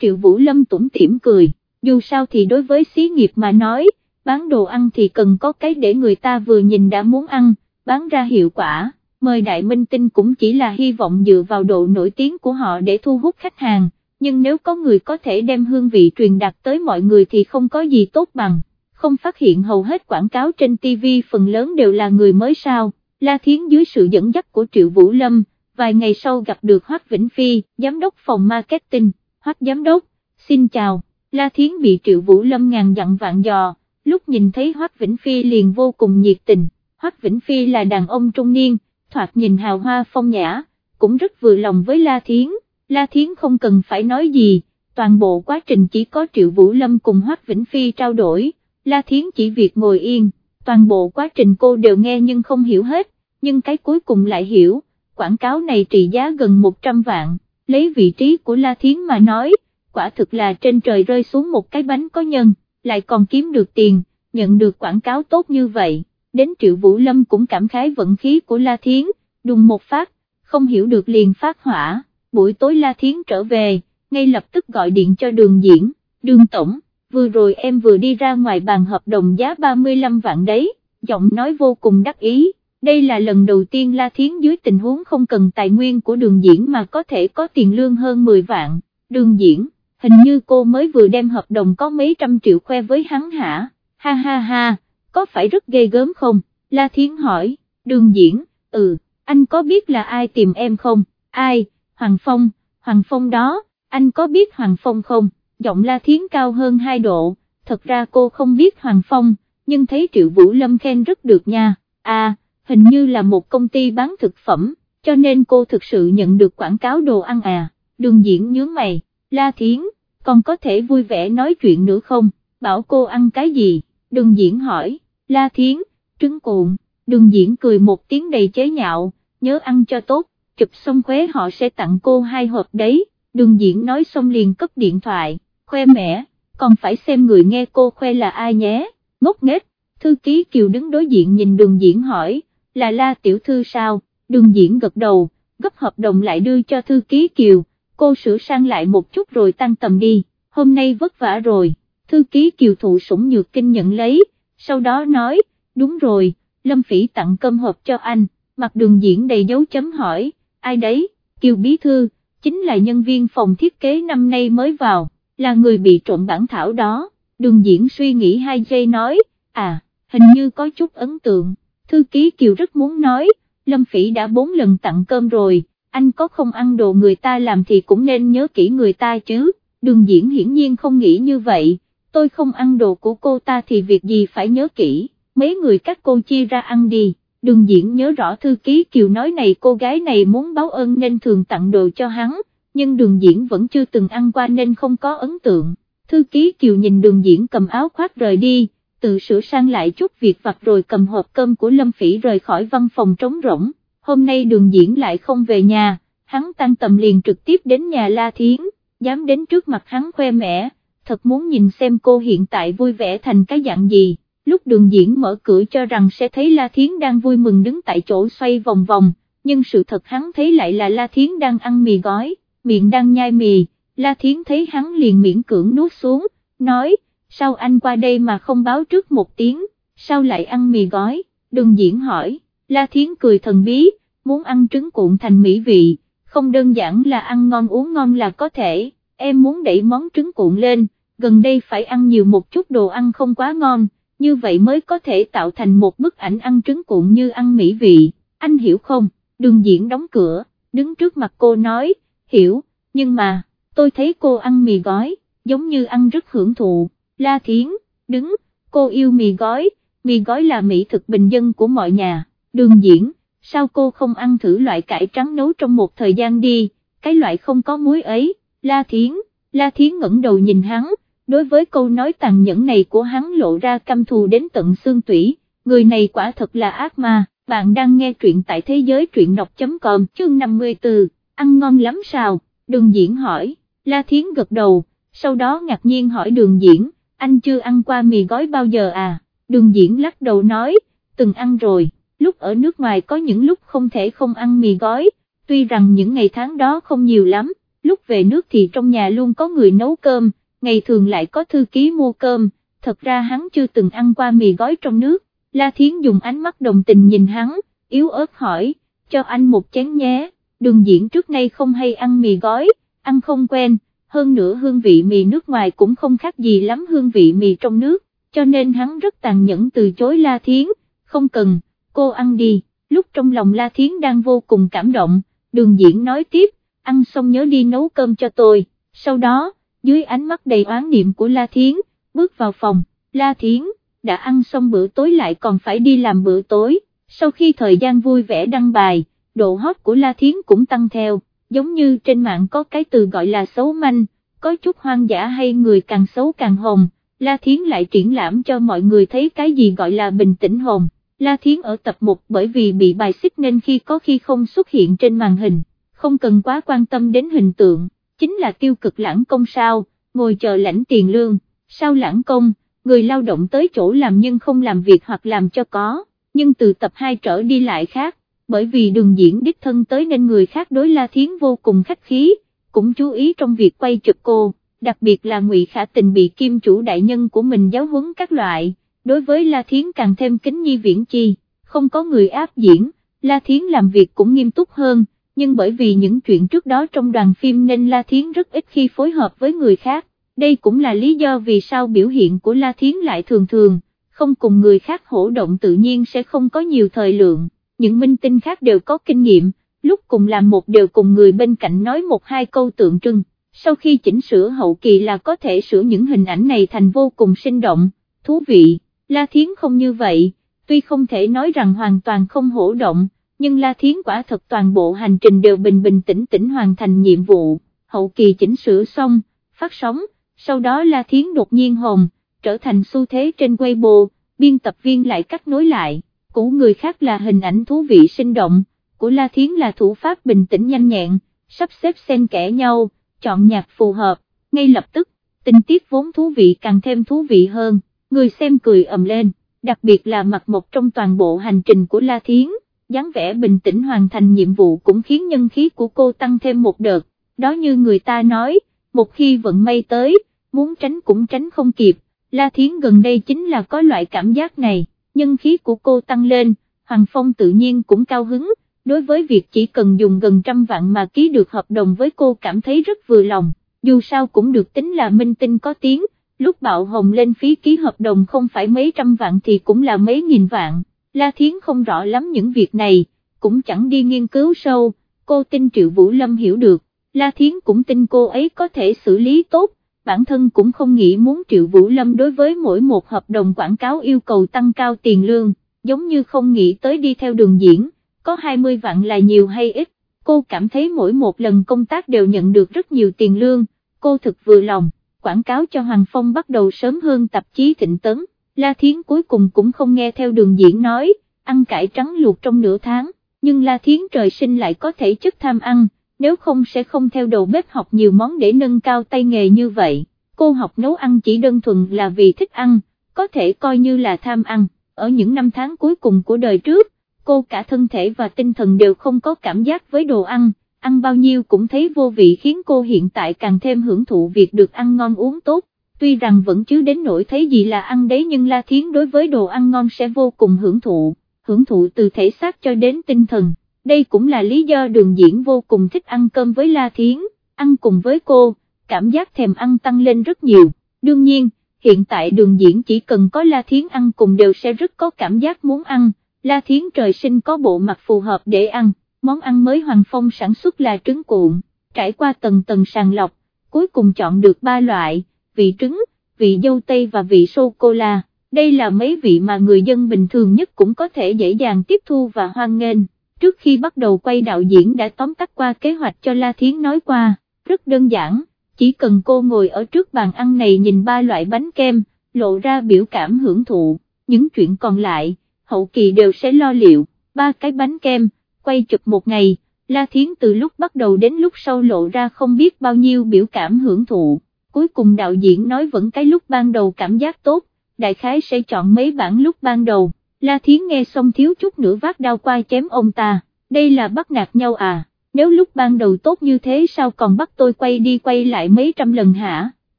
A: Triệu Vũ Lâm tủm tỉm cười, dù sao thì đối với xí nghiệp mà nói, bán đồ ăn thì cần có cái để người ta vừa nhìn đã muốn ăn, bán ra hiệu quả, mời đại minh tinh cũng chỉ là hy vọng dựa vào độ nổi tiếng của họ để thu hút khách hàng, nhưng nếu có người có thể đem hương vị truyền đạt tới mọi người thì không có gì tốt bằng, không phát hiện hầu hết quảng cáo trên TV phần lớn đều là người mới sao, La Thiến dưới sự dẫn dắt của Triệu Vũ Lâm, vài ngày sau gặp được Hoác Vĩnh Phi, giám đốc phòng marketing, Hoác giám đốc, xin chào, La Thiến bị Triệu Vũ Lâm ngàn dặn vạn dò, lúc nhìn thấy Hoác Vĩnh Phi liền vô cùng nhiệt tình, Hoác Vĩnh Phi là đàn ông trung niên, thoạt nhìn hào hoa phong nhã, cũng rất vừa lòng với La Thiến, La Thiến không cần phải nói gì, toàn bộ quá trình chỉ có Triệu Vũ Lâm cùng Hoác Vĩnh Phi trao đổi, La Thiến chỉ việc ngồi yên, toàn bộ quá trình cô đều nghe nhưng không hiểu hết, nhưng cái cuối cùng lại hiểu, quảng cáo này trị giá gần 100 vạn, lấy vị trí của La Thiến mà nói, quả thực là trên trời rơi xuống một cái bánh có nhân, lại còn kiếm được tiền, nhận được quảng cáo tốt như vậy, đến Triệu Vũ Lâm cũng cảm khái vận khí của La Thiến, đùng một phát, không hiểu được liền phát hỏa, buổi tối La Thiến trở về, ngay lập tức gọi điện cho đường diễn, đường tổng, vừa rồi em vừa đi ra ngoài bàn hợp đồng giá 35 vạn đấy, giọng nói vô cùng đắc ý, đây là lần đầu tiên La Thiến dưới tình huống không cần tài nguyên của đường diễn mà có thể có tiền lương hơn 10 vạn, đường diễn, hình như cô mới vừa đem hợp đồng có mấy trăm triệu khoe với hắn hả, ha ha ha, có phải rất ghê gớm không, La Thiến hỏi, đường diễn, ừ, anh có biết là ai tìm em không, ai, Hoàng Phong, Hoàng Phong đó, anh có biết Hoàng Phong không, giọng La Thiến cao hơn 2 độ, thật ra cô không biết Hoàng Phong, nhưng thấy Triệu Vũ Lâm khen rất được nha, à, hình như là một công ty bán thực phẩm, cho nên cô thực sự nhận được quảng cáo đồ ăn à, đường diễn nhướng mày, La Thiến, còn có thể vui vẻ nói chuyện nữa không, bảo cô ăn cái gì, đường diễn hỏi, La Thiến, trứng cuộn, đường diễn cười một tiếng đầy chế nhạo, nhớ ăn cho tốt, chụp xong khuế họ sẽ tặng cô hai hộp đấy, đường diễn nói xong liền cấp điện thoại, khoe mẻ. còn phải xem người nghe cô khoe là ai nhé, ngốc nghếch, thư ký Kiều đứng đối diện nhìn đường diễn hỏi, là la tiểu thư sao, đường diễn gật đầu, gấp hợp đồng lại đưa cho thư ký Kiều, cô sửa sang lại một chút rồi tăng tầm đi, hôm nay vất vả rồi, thư ký Kiều thụ sủng nhược kinh nhận lấy, sau đó nói, đúng rồi, Lâm Phỉ tặng cơm hộp cho anh, mặt đường diễn đầy dấu chấm hỏi, ai đấy, Kiều Bí Thư, chính là nhân viên phòng thiết kế năm nay mới vào, là người bị trộm bản thảo đó, đường diễn suy nghĩ hai giây nói, à, hình như có chút ấn tượng, thư ký Kiều rất muốn nói, Lâm Phỉ đã bốn lần tặng cơm rồi, anh có không ăn đồ người ta làm thì cũng nên nhớ kỹ người ta chứ, đường diễn hiển nhiên không nghĩ như vậy, tôi không ăn đồ của cô ta thì việc gì phải nhớ kỹ, mấy người các cô chia ra ăn đi đường diễn nhớ rõ thư ký Kiều nói này cô gái này muốn báo ơn nên thường tặng đồ cho hắn, nhưng đường diễn vẫn chưa từng ăn qua nên không có ấn tượng. Thư ký Kiều nhìn đường diễn cầm áo khoác rời đi, tự sửa sang lại chút việc vặt rồi cầm hộp cơm của Lâm Phỉ rời khỏi văn phòng trống rỗng, hôm nay đường diễn lại không về nhà, hắn tăng tầm liền trực tiếp đến nhà La Thiến, dám đến trước mặt hắn khoe mẽ, thật muốn nhìn xem cô hiện tại vui vẻ thành cái dạng gì. Lúc đường diễn mở cửa cho rằng sẽ thấy La Thiến đang vui mừng đứng tại chỗ xoay vòng vòng, nhưng sự thật hắn thấy lại là La Thiến đang ăn mì gói, miệng đang nhai mì, La Thiến thấy hắn liền miễn cưỡng nuốt xuống, nói, sao anh qua đây mà không báo trước một tiếng, sao lại ăn mì gói, đường diễn hỏi, La Thiến cười thần bí, muốn ăn trứng cuộn thành mỹ vị, không đơn giản là ăn ngon uống ngon là có thể, em muốn đẩy món trứng cuộn lên, gần đây phải ăn nhiều một chút đồ ăn không quá ngon như vậy mới có thể tạo thành một bức ảnh ăn trứng cuộn như ăn mỹ vị, anh hiểu không, đường diễn đóng cửa, đứng trước mặt cô nói, hiểu, nhưng mà, tôi thấy cô ăn mì gói, giống như ăn rất hưởng thụ, la thiến, đứng, cô yêu mì gói, mì gói là mỹ thực bình dân của mọi nhà, đường diễn, sao cô không ăn thử loại cải trắng nấu trong một thời gian đi, cái loại không có muối ấy, la thiến, la thiến ngẩng đầu nhìn hắn, đối với câu nói tàn nhẫn này của hắn lộ ra căm thù đến tận xương tủy, người này quả thật là ác ma, bạn đang nghe truyện tại thế giới truyện đọc.com chương 54, ăn ngon lắm sao, đường diễn hỏi, La Thiến gật đầu, sau đó ngạc nhiên hỏi đường diễn, anh chưa ăn qua mì gói bao giờ à, đường diễn lắc đầu nói, từng ăn rồi, lúc ở nước ngoài có những lúc không thể không ăn mì gói, tuy rằng những ngày tháng đó không nhiều lắm, lúc về nước thì trong nhà luôn có người nấu cơm, ngày thường lại có thư ký mua cơm, thật ra hắn chưa từng ăn qua mì gói trong nước, La Thiến dùng ánh mắt đồng tình nhìn hắn, yếu ớt hỏi, cho anh một chén nhé, đường diễn trước nay không hay ăn mì gói, ăn không quen, hơn nữa hương vị mì nước ngoài cũng không khác gì lắm hương vị mì trong nước, cho nên hắn rất tàn nhẫn từ chối La Thiến, không cần, cô ăn đi, lúc trong lòng La Thiến đang vô cùng cảm động, đường diễn nói tiếp, ăn xong nhớ đi nấu cơm cho tôi, sau đó, dưới ánh mắt đầy oán niệm của La Thiến, bước vào phòng, La Thiến, đã ăn xong bữa tối lại còn phải đi làm bữa tối, sau khi thời gian vui vẻ đăng bài, độ hot của La Thiến cũng tăng theo, giống như trên mạng có cái từ gọi là xấu manh, có chút hoang dã hay người càng xấu càng hồng, La Thiến lại triển lãm cho mọi người thấy cái gì gọi là bình tĩnh hồn. La Thiến ở tập 1 bởi vì bị bài xích nên khi có khi không xuất hiện trên màn hình, không cần quá quan tâm đến hình tượng, chính là tiêu cực lãng công sao, ngồi chờ lãnh tiền lương, sao lãng công, người lao động tới chỗ làm nhưng không làm việc hoặc làm cho có, nhưng từ tập 2 trở đi lại khác, bởi vì đường diễn đích thân tới nên người khác đối La Thiến vô cùng khách khí, cũng chú ý trong việc quay chụp cô, đặc biệt là Ngụy Khả Tình bị kim chủ đại nhân của mình giáo huấn các loại, đối với La Thiến càng thêm kính nhi viễn chi, không có người áp diễn, La Thiến làm việc cũng nghiêm túc hơn, nhưng bởi vì những chuyện trước đó trong đoàn phim nên La Thiến rất ít khi phối hợp với người khác, đây cũng là lý do vì sao biểu hiện của La Thiến lại thường thường, không cùng người khác hỗ động tự nhiên sẽ không có nhiều thời lượng, những minh tinh khác đều có kinh nghiệm, lúc cùng làm một đều cùng người bên cạnh nói một hai câu tượng trưng, sau khi chỉnh sửa hậu kỳ là có thể sửa những hình ảnh này thành vô cùng sinh động, thú vị, La Thiến không như vậy, tuy không thể nói rằng hoàn toàn không hỗ động, nhưng La Thiến quả thật toàn bộ hành trình đều bình bình tĩnh tĩnh hoàn thành nhiệm vụ, hậu kỳ chỉnh sửa xong, phát sóng, sau đó La Thiến đột nhiên hồn, trở thành xu thế trên Weibo, biên tập viên lại cắt nối lại, của người khác là hình ảnh thú vị sinh động, của La Thiến là thủ pháp bình tĩnh nhanh nhẹn, sắp xếp xen kẽ nhau, chọn nhạc phù hợp, ngay lập tức, tình tiết vốn thú vị càng thêm thú vị hơn, người xem cười ầm lên, đặc biệt là mặt một trong toàn bộ hành trình của La Thiến dáng vẻ bình tĩnh hoàn thành nhiệm vụ cũng khiến nhân khí của cô tăng thêm một đợt, đó như người ta nói, một khi vận may tới, muốn tránh cũng tránh không kịp, La Thiến gần đây chính là có loại cảm giác này, nhân khí của cô tăng lên, Hoàng Phong tự nhiên cũng cao hứng, đối với việc chỉ cần dùng gần trăm vạn mà ký được hợp đồng với cô cảm thấy rất vừa lòng, dù sao cũng được tính là minh tinh có tiếng, lúc bạo hồng lên phí ký hợp đồng không phải mấy trăm vạn thì cũng là mấy nghìn vạn. La Thiến không rõ lắm những việc này, cũng chẳng đi nghiên cứu sâu, cô tin Triệu Vũ Lâm hiểu được, La Thiến cũng tin cô ấy có thể xử lý tốt, bản thân cũng không nghĩ muốn Triệu Vũ Lâm đối với mỗi một hợp đồng quảng cáo yêu cầu tăng cao tiền lương, giống như không nghĩ tới đi theo đường diễn, có 20 vạn là nhiều hay ít, cô cảm thấy mỗi một lần công tác đều nhận được rất nhiều tiền lương, cô thực vừa lòng, quảng cáo cho Hoàng Phong bắt đầu sớm hơn tạp chí Thịnh Tấn. La Thiến cuối cùng cũng không nghe theo đường diễn nói, ăn cải trắng luộc trong nửa tháng, nhưng La Thiến trời sinh lại có thể chất tham ăn, nếu không sẽ không theo đầu bếp học nhiều món để nâng cao tay nghề như vậy. Cô học nấu ăn chỉ đơn thuần là vì thích ăn, có thể coi như là tham ăn, ở những năm tháng cuối cùng của đời trước, cô cả thân thể và tinh thần đều không có cảm giác với đồ ăn, ăn bao nhiêu cũng thấy vô vị khiến cô hiện tại càng thêm hưởng thụ việc được ăn ngon uống tốt tuy rằng vẫn chứ đến nỗi thấy gì là ăn đấy nhưng La Thiến đối với đồ ăn ngon sẽ vô cùng hưởng thụ, hưởng thụ từ thể xác cho đến tinh thần, đây cũng là lý do đường diễn vô cùng thích ăn cơm với La Thiến, ăn cùng với cô, cảm giác thèm ăn tăng lên rất nhiều, đương nhiên, hiện tại đường diễn chỉ cần có La Thiến ăn cùng đều sẽ rất có cảm giác muốn ăn, La Thiến trời sinh có bộ mặt phù hợp để ăn, món ăn mới Hoàng Phong sản xuất là trứng cuộn, trải qua tầng tầng sàng lọc, cuối cùng chọn được ba loại vị trứng, vị dâu tây và vị sô-cô-la, đây là mấy vị mà người dân bình thường nhất cũng có thể dễ dàng tiếp thu và hoan nghênh. Trước khi bắt đầu quay đạo diễn đã tóm tắt qua kế hoạch cho La Thiến nói qua, rất đơn giản, chỉ cần cô ngồi ở trước bàn ăn này nhìn ba loại bánh kem, lộ ra biểu cảm hưởng thụ, những chuyện còn lại, hậu kỳ đều sẽ lo liệu, ba cái bánh kem, quay chụp một ngày, La Thiến từ lúc bắt đầu đến lúc sau lộ ra không biết bao nhiêu biểu cảm hưởng thụ cuối cùng đạo diễn nói vẫn cái lúc ban đầu cảm giác tốt, đại khái sẽ chọn mấy bản lúc ban đầu, La Thiến nghe xong thiếu chút nữa vác đao qua chém ông ta, đây là bắt nạt nhau à, nếu lúc ban đầu tốt như thế sao còn bắt tôi quay đi quay lại mấy trăm lần hả,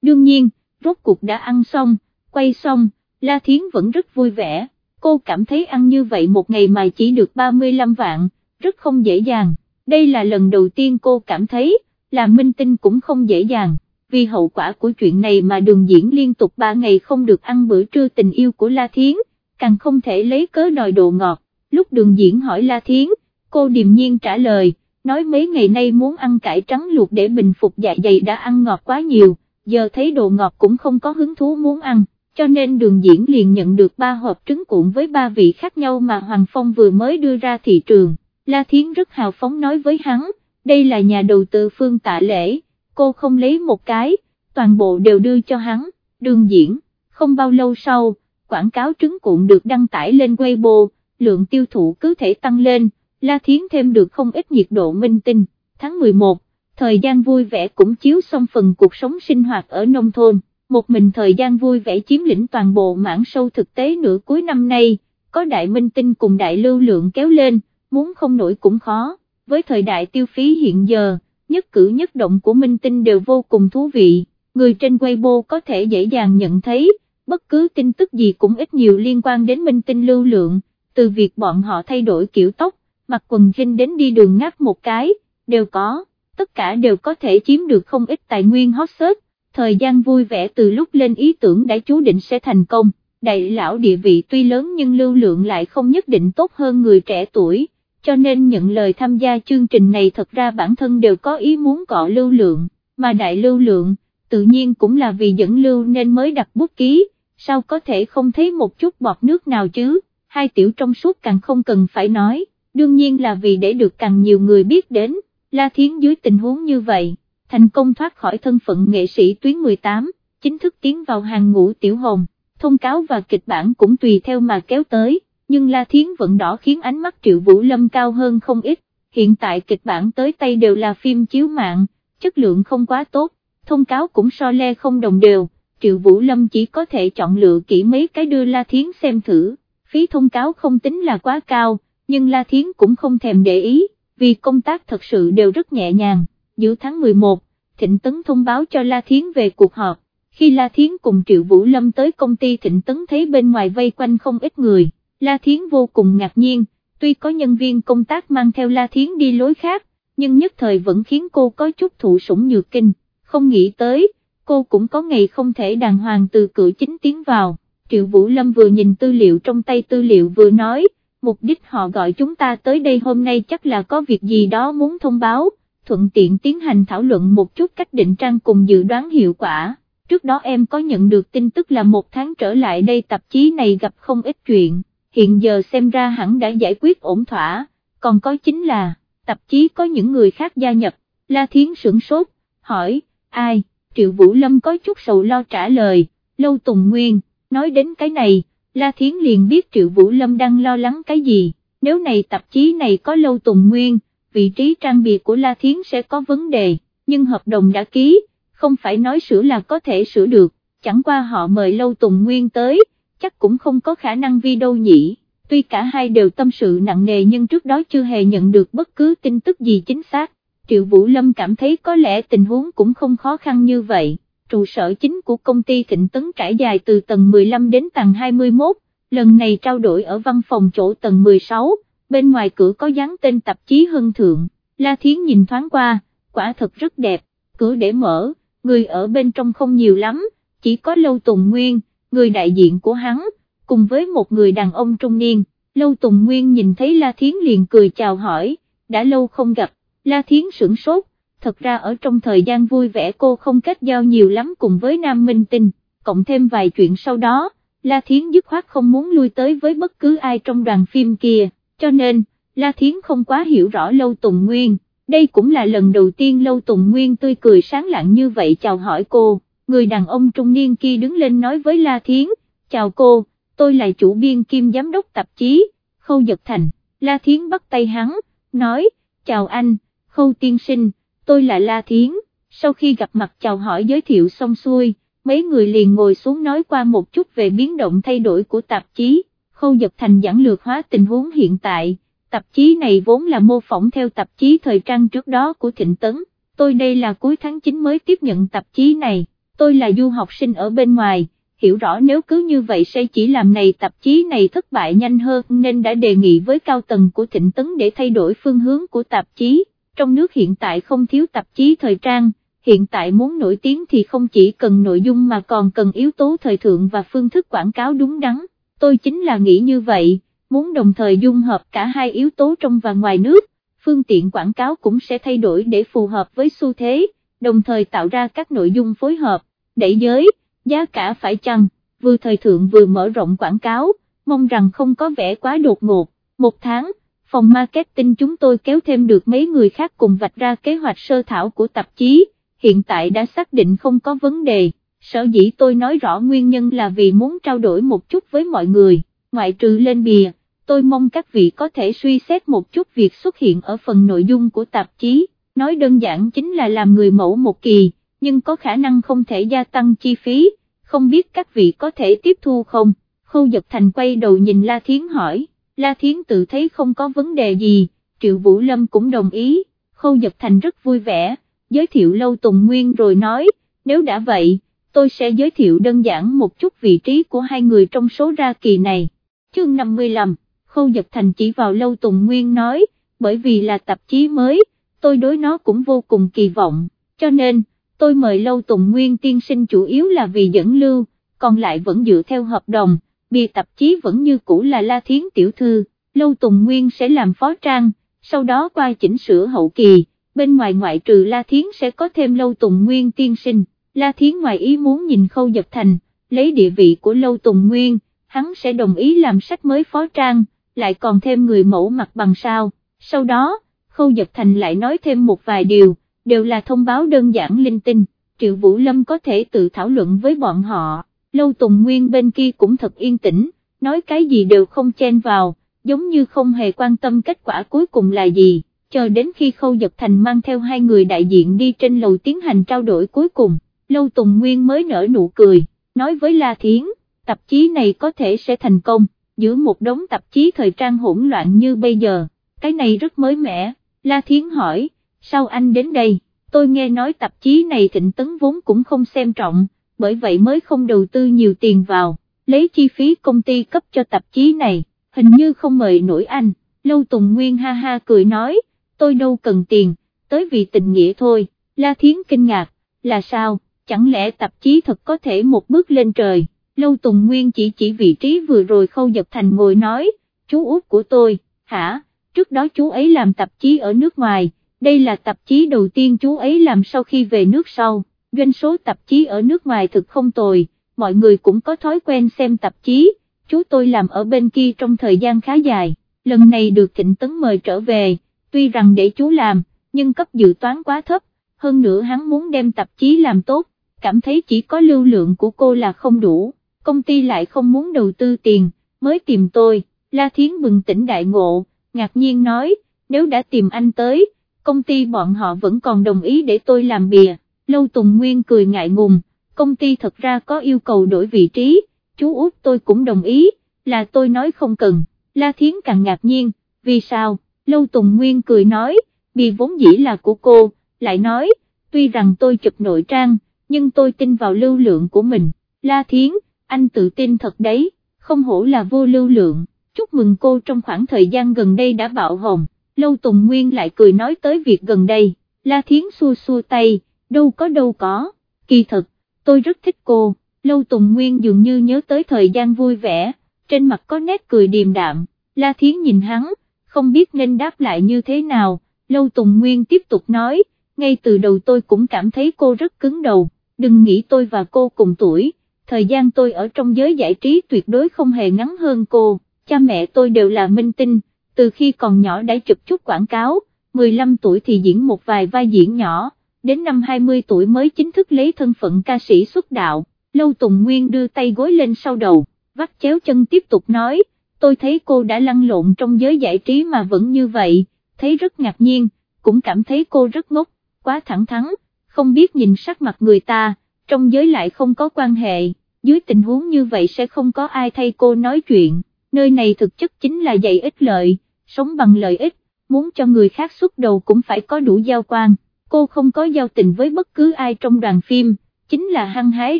A: đương nhiên, rốt cuộc đã ăn xong, quay xong, La Thiến vẫn rất vui vẻ, cô cảm thấy ăn như vậy một ngày mà chỉ được 35 vạn, rất không dễ dàng, đây là lần đầu tiên cô cảm thấy, làm minh tinh cũng không dễ dàng vì hậu quả của chuyện này mà đường diễn liên tục 3 ngày không được ăn bữa trưa tình yêu của La Thiến, càng không thể lấy cớ đòi đồ ngọt, lúc đường diễn hỏi La Thiến, cô điềm nhiên trả lời, nói mấy ngày nay muốn ăn cải trắng luộc để bình phục dạ dày đã ăn ngọt quá nhiều, giờ thấy đồ ngọt cũng không có hứng thú muốn ăn, cho nên đường diễn liền nhận được ba hộp trứng cuộn với ba vị khác nhau mà Hoàng Phong vừa mới đưa ra thị trường, La Thiến rất hào phóng nói với hắn, đây là nhà đầu tư phương tạ lễ cô không lấy một cái, toàn bộ đều đưa cho hắn, đường diễn, không bao lâu sau, quảng cáo trứng cuộn được đăng tải lên Weibo, lượng tiêu thụ cứ thể tăng lên, La Thiến thêm được không ít nhiệt độ minh tinh, tháng 11, thời gian vui vẻ cũng chiếu xong phần cuộc sống sinh hoạt ở nông thôn, một mình thời gian vui vẻ chiếm lĩnh toàn bộ mảng sâu thực tế nửa cuối năm nay, có đại minh tinh cùng đại lưu lượng kéo lên, muốn không nổi cũng khó, với thời đại tiêu phí hiện giờ, nhất cử nhất động của minh tinh đều vô cùng thú vị, người trên Weibo có thể dễ dàng nhận thấy, bất cứ tin tức gì cũng ít nhiều liên quan đến minh tinh lưu lượng, từ việc bọn họ thay đổi kiểu tóc, mặc quần jean đến đi đường ngáp một cái, đều có, tất cả đều có thể chiếm được không ít tài nguyên hot search, thời gian vui vẻ từ lúc lên ý tưởng đã chú định sẽ thành công, đại lão địa vị tuy lớn nhưng lưu lượng lại không nhất định tốt hơn người trẻ tuổi, cho nên nhận lời tham gia chương trình này thật ra bản thân đều có ý muốn cọ lưu lượng, mà đại lưu lượng, tự nhiên cũng là vì dẫn lưu nên mới đặt bút ký, sao có thể không thấy một chút bọt nước nào chứ, hai tiểu trong suốt càng không cần phải nói, đương nhiên là vì để được càng nhiều người biết đến, La Thiến dưới tình huống như vậy thành công thoát khỏi thân phận nghệ sĩ tuyến 18, chính thức tiến vào hàng ngũ tiểu hồn, thông cáo và kịch bản cũng tùy theo mà kéo tới, nhưng La Thiến vẫn đỏ khiến ánh mắt Triệu Vũ Lâm cao hơn không ít, hiện tại kịch bản tới tay đều là phim chiếu mạng, chất lượng không quá tốt, thông cáo cũng so le không đồng đều, Triệu Vũ Lâm chỉ có thể chọn lựa kỹ mấy cái đưa La Thiến xem thử, phí thông cáo không tính là quá cao, nhưng La Thiến cũng không thèm để ý, vì công tác thật sự đều rất nhẹ nhàng. Giữa tháng 11, Thịnh Tấn thông báo cho La Thiến về cuộc họp, khi La Thiến cùng Triệu Vũ Lâm tới công ty Thịnh Tấn thấy bên ngoài vây quanh không ít người, La Thiến vô cùng ngạc nhiên, tuy có nhân viên công tác mang theo La Thiến đi lối khác, nhưng nhất thời vẫn khiến cô có chút thụ sủng nhược kinh, không nghĩ tới, cô cũng có ngày không thể đàng hoàng từ cửa chính tiến vào, Triệu Vũ Lâm vừa nhìn tư liệu trong tay tư liệu vừa nói, mục đích họ gọi chúng ta tới đây hôm nay chắc là có việc gì đó muốn thông báo, thuận tiện tiến hành thảo luận một chút cách định trang cùng dự đoán hiệu quả. Trước đó em có nhận được tin tức là một tháng trở lại đây tạp chí này gặp không ít chuyện, hiện giờ xem ra hẳn đã giải quyết ổn thỏa, còn có chính là, tạp chí có những người khác gia nhập, La Thiến sửng sốt, hỏi, ai, Triệu Vũ Lâm có chút sầu lo trả lời, Lâu Tùng Nguyên, nói đến cái này, La Thiến liền biết Triệu Vũ Lâm đang lo lắng cái gì, nếu này tạp chí này có Lâu Tùng Nguyên, vị trí trang bìa của La Thiến sẽ có vấn đề, nhưng hợp đồng đã ký, không phải nói sửa là có thể sửa được, chẳng qua họ mời Lâu Tùng Nguyên tới, chắc cũng không có khả năng vi đâu nhỉ, tuy cả hai đều tâm sự nặng nề nhưng trước đó chưa hề nhận được bất cứ tin tức gì chính xác, Triệu Vũ Lâm cảm thấy có lẽ tình huống cũng không khó khăn như vậy. Trụ sở chính của công ty Thịnh Tấn trải dài từ tầng 15 đến tầng 21, lần này trao đổi ở văn phòng chỗ tầng 16, bên ngoài cửa có dán tên tạp chí Hưng Thượng, La Thiến nhìn thoáng qua, quả thật rất đẹp, cửa để mở, người ở bên trong không nhiều lắm, chỉ có Lâu Tùng Nguyên, người đại diện của hắn, cùng với một người đàn ông trung niên, Lâu Tùng Nguyên nhìn thấy La Thiến liền cười chào hỏi, đã lâu không gặp, La Thiến sửng sốt, thật ra ở trong thời gian vui vẻ cô không kết giao nhiều lắm cùng với Nam Minh Tinh, cộng thêm vài chuyện sau đó, La Thiến dứt khoát không muốn lui tới với bất cứ ai trong đoàn phim kia cho nên, La Thiến không quá hiểu rõ Lâu Tùng Nguyên, đây cũng là lần đầu tiên Lâu Tùng Nguyên tươi cười sáng lạng như vậy chào hỏi cô, người đàn ông trung niên kia đứng lên nói với La Thiến, chào cô, tôi là chủ biên kim giám đốc tạp chí, Khâu Giật Thành, La Thiến bắt tay hắn, nói, chào anh, Khâu Tiên Sinh, tôi là La Thiến, sau khi gặp mặt chào hỏi giới thiệu xong xuôi, mấy người liền ngồi xuống nói qua một chút về biến động thay đổi của tạp chí. Khâu giật thành giảng lược hóa tình huống hiện tại, tạp chí này vốn là mô phỏng theo tạp chí thời trang trước đó của Thịnh Tấn, tôi đây là cuối tháng 9 mới tiếp nhận tạp chí này, tôi là du học sinh ở bên ngoài, hiểu rõ nếu cứ như vậy sẽ chỉ làm này tạp chí này thất bại nhanh hơn nên đã đề nghị với cao tầng của Thịnh Tấn để thay đổi phương hướng của tạp chí, trong nước hiện tại không thiếu tạp chí thời trang. Hiện tại muốn nổi tiếng thì không chỉ cần nội dung mà còn cần yếu tố thời thượng và phương thức quảng cáo đúng đắn tôi chính là nghĩ như vậy, muốn đồng thời dung hợp cả hai yếu tố trong và ngoài nước, phương tiện quảng cáo cũng sẽ thay đổi để phù hợp với xu thế, đồng thời tạo ra các nội dung phối hợp, đẩy giới, giá cả phải chăng, vừa thời thượng vừa mở rộng quảng cáo, mong rằng không có vẻ quá đột ngột, một tháng, phòng marketing chúng tôi kéo thêm được mấy người khác cùng vạch ra kế hoạch sơ thảo của tạp chí, hiện tại đã xác định không có vấn đề. Sở dĩ tôi nói rõ nguyên nhân là vì muốn trao đổi một chút với mọi người, ngoại trừ lên bìa, tôi mong các vị có thể suy xét một chút việc xuất hiện ở phần nội dung của tạp chí, nói đơn giản chính là làm người mẫu một kỳ, nhưng có khả năng không thể gia tăng chi phí, không biết các vị có thể tiếp thu không, khâu giật thành quay đầu nhìn La Thiến hỏi, La Thiến tự thấy không có vấn đề gì, Triệu Vũ Lâm cũng đồng ý, khâu giật thành rất vui vẻ, giới thiệu Lâu Tùng Nguyên rồi nói, nếu đã vậy, tôi sẽ giới thiệu đơn giản một chút vị trí của hai người trong số ra kỳ này. Chương 55, Khâu Giật Thành chỉ vào Lâu Tùng Nguyên nói, bởi vì là tạp chí mới, tôi đối nó cũng vô cùng kỳ vọng, cho nên, tôi mời Lâu Tùng Nguyên tiên sinh chủ yếu là vì dẫn lưu, còn lại vẫn dựa theo hợp đồng, bìa tạp chí vẫn như cũ là La Thiến Tiểu Thư, Lâu Tùng Nguyên sẽ làm phó trang, sau đó qua chỉnh sửa hậu kỳ, bên ngoài ngoại trừ La Thiến sẽ có thêm Lâu Tùng Nguyên tiên sinh, La Thiến ngoài ý muốn nhìn Khâu dập Thành, lấy địa vị của Lâu Tùng Nguyên, hắn sẽ đồng ý làm sách mới phó trang, lại còn thêm người mẫu mặt bằng sao, sau đó, Khâu Dật Thành lại nói thêm một vài điều, đều là thông báo đơn giản linh tinh, Triệu Vũ Lâm có thể tự thảo luận với bọn họ, Lâu Tùng Nguyên bên kia cũng thật yên tĩnh, nói cái gì đều không chen vào, giống như không hề quan tâm kết quả cuối cùng là gì, chờ đến khi Khâu Dật Thành mang theo hai người đại diện đi trên lầu tiến hành trao đổi cuối cùng, Lâu Tùng Nguyên mới nở nụ cười, nói với La Thiến, tạp chí này có thể sẽ thành công, giữa một đống tạp chí thời trang hỗn loạn như bây giờ, cái này rất mới mẻ, La Thiến hỏi, sao anh đến đây, tôi nghe nói tạp chí này thịnh tấn vốn cũng không xem trọng, bởi vậy mới không đầu tư nhiều tiền vào, lấy chi phí công ty cấp cho tạp chí này, hình như không mời nổi anh, Lâu Tùng Nguyên ha ha cười nói, tôi đâu cần tiền, tới vì tình nghĩa thôi, La Thiến kinh ngạc, là sao, chẳng lẽ tạp chí thật có thể một bước lên trời, Lâu Tùng Nguyên chỉ chỉ vị trí vừa rồi khâu giật thành ngồi nói, chú út của tôi, hả, trước đó chú ấy làm tạp chí ở nước ngoài, đây là tạp chí đầu tiên chú ấy làm sau khi về nước sau, doanh số tạp chí ở nước ngoài thực không tồi, mọi người cũng có thói quen xem tạp chí, chú tôi làm ở bên kia trong thời gian khá dài, lần này được Thịnh Tấn mời trở về, tuy rằng để chú làm, nhưng cấp dự toán quá thấp, hơn nữa hắn muốn đem tạp chí làm tốt, cảm thấy chỉ có lưu lượng của cô là không đủ, công ty lại không muốn đầu tư tiền, mới tìm tôi, La Thiến bừng tỉnh đại ngộ, ngạc nhiên nói, nếu đã tìm anh tới, công ty bọn họ vẫn còn đồng ý để tôi làm bìa, Lâu Tùng Nguyên cười ngại ngùng, công ty thật ra có yêu cầu đổi vị trí, chú út tôi cũng đồng ý, là tôi nói không cần, La Thiến càng ngạc nhiên, vì sao, Lâu Tùng Nguyên cười nói, bìa vốn dĩ là của cô, lại nói, tuy rằng tôi chụp nội trang, nhưng tôi tin vào lưu lượng của mình, La Thiến, anh tự tin thật đấy, không hổ là vô lưu lượng, chúc mừng cô trong khoảng thời gian gần đây đã bạo hồng, Lâu Tùng Nguyên lại cười nói tới việc gần đây, La Thiến xua xua tay, đâu có đâu có, kỳ thật, tôi rất thích cô, Lâu Tùng Nguyên dường như nhớ tới thời gian vui vẻ, trên mặt có nét cười điềm đạm, La Thiến nhìn hắn, không biết nên đáp lại như thế nào, Lâu Tùng Nguyên tiếp tục nói, ngay từ đầu tôi cũng cảm thấy cô rất cứng đầu, đừng nghĩ tôi và cô cùng tuổi, thời gian tôi ở trong giới giải trí tuyệt đối không hề ngắn hơn cô, cha mẹ tôi đều là minh tinh, từ khi còn nhỏ đã chụp chút quảng cáo, 15 tuổi thì diễn một vài vai diễn nhỏ, đến năm 20 tuổi mới chính thức lấy thân phận ca sĩ xuất đạo, Lâu Tùng Nguyên đưa tay gối lên sau đầu, vắt chéo chân tiếp tục nói, tôi thấy cô đã lăn lộn trong giới giải trí mà vẫn như vậy, thấy rất ngạc nhiên, cũng cảm thấy cô rất ngốc, quá thẳng thắn, không biết nhìn sắc mặt người ta, trong giới lại không có quan hệ, dưới tình huống như vậy sẽ không có ai thay cô nói chuyện, nơi này thực chất chính là dạy ích lợi, sống bằng lợi ích, muốn cho người khác xuất đầu cũng phải có đủ giao quan, cô không có giao tình với bất cứ ai trong đoàn phim, chính là hăng hái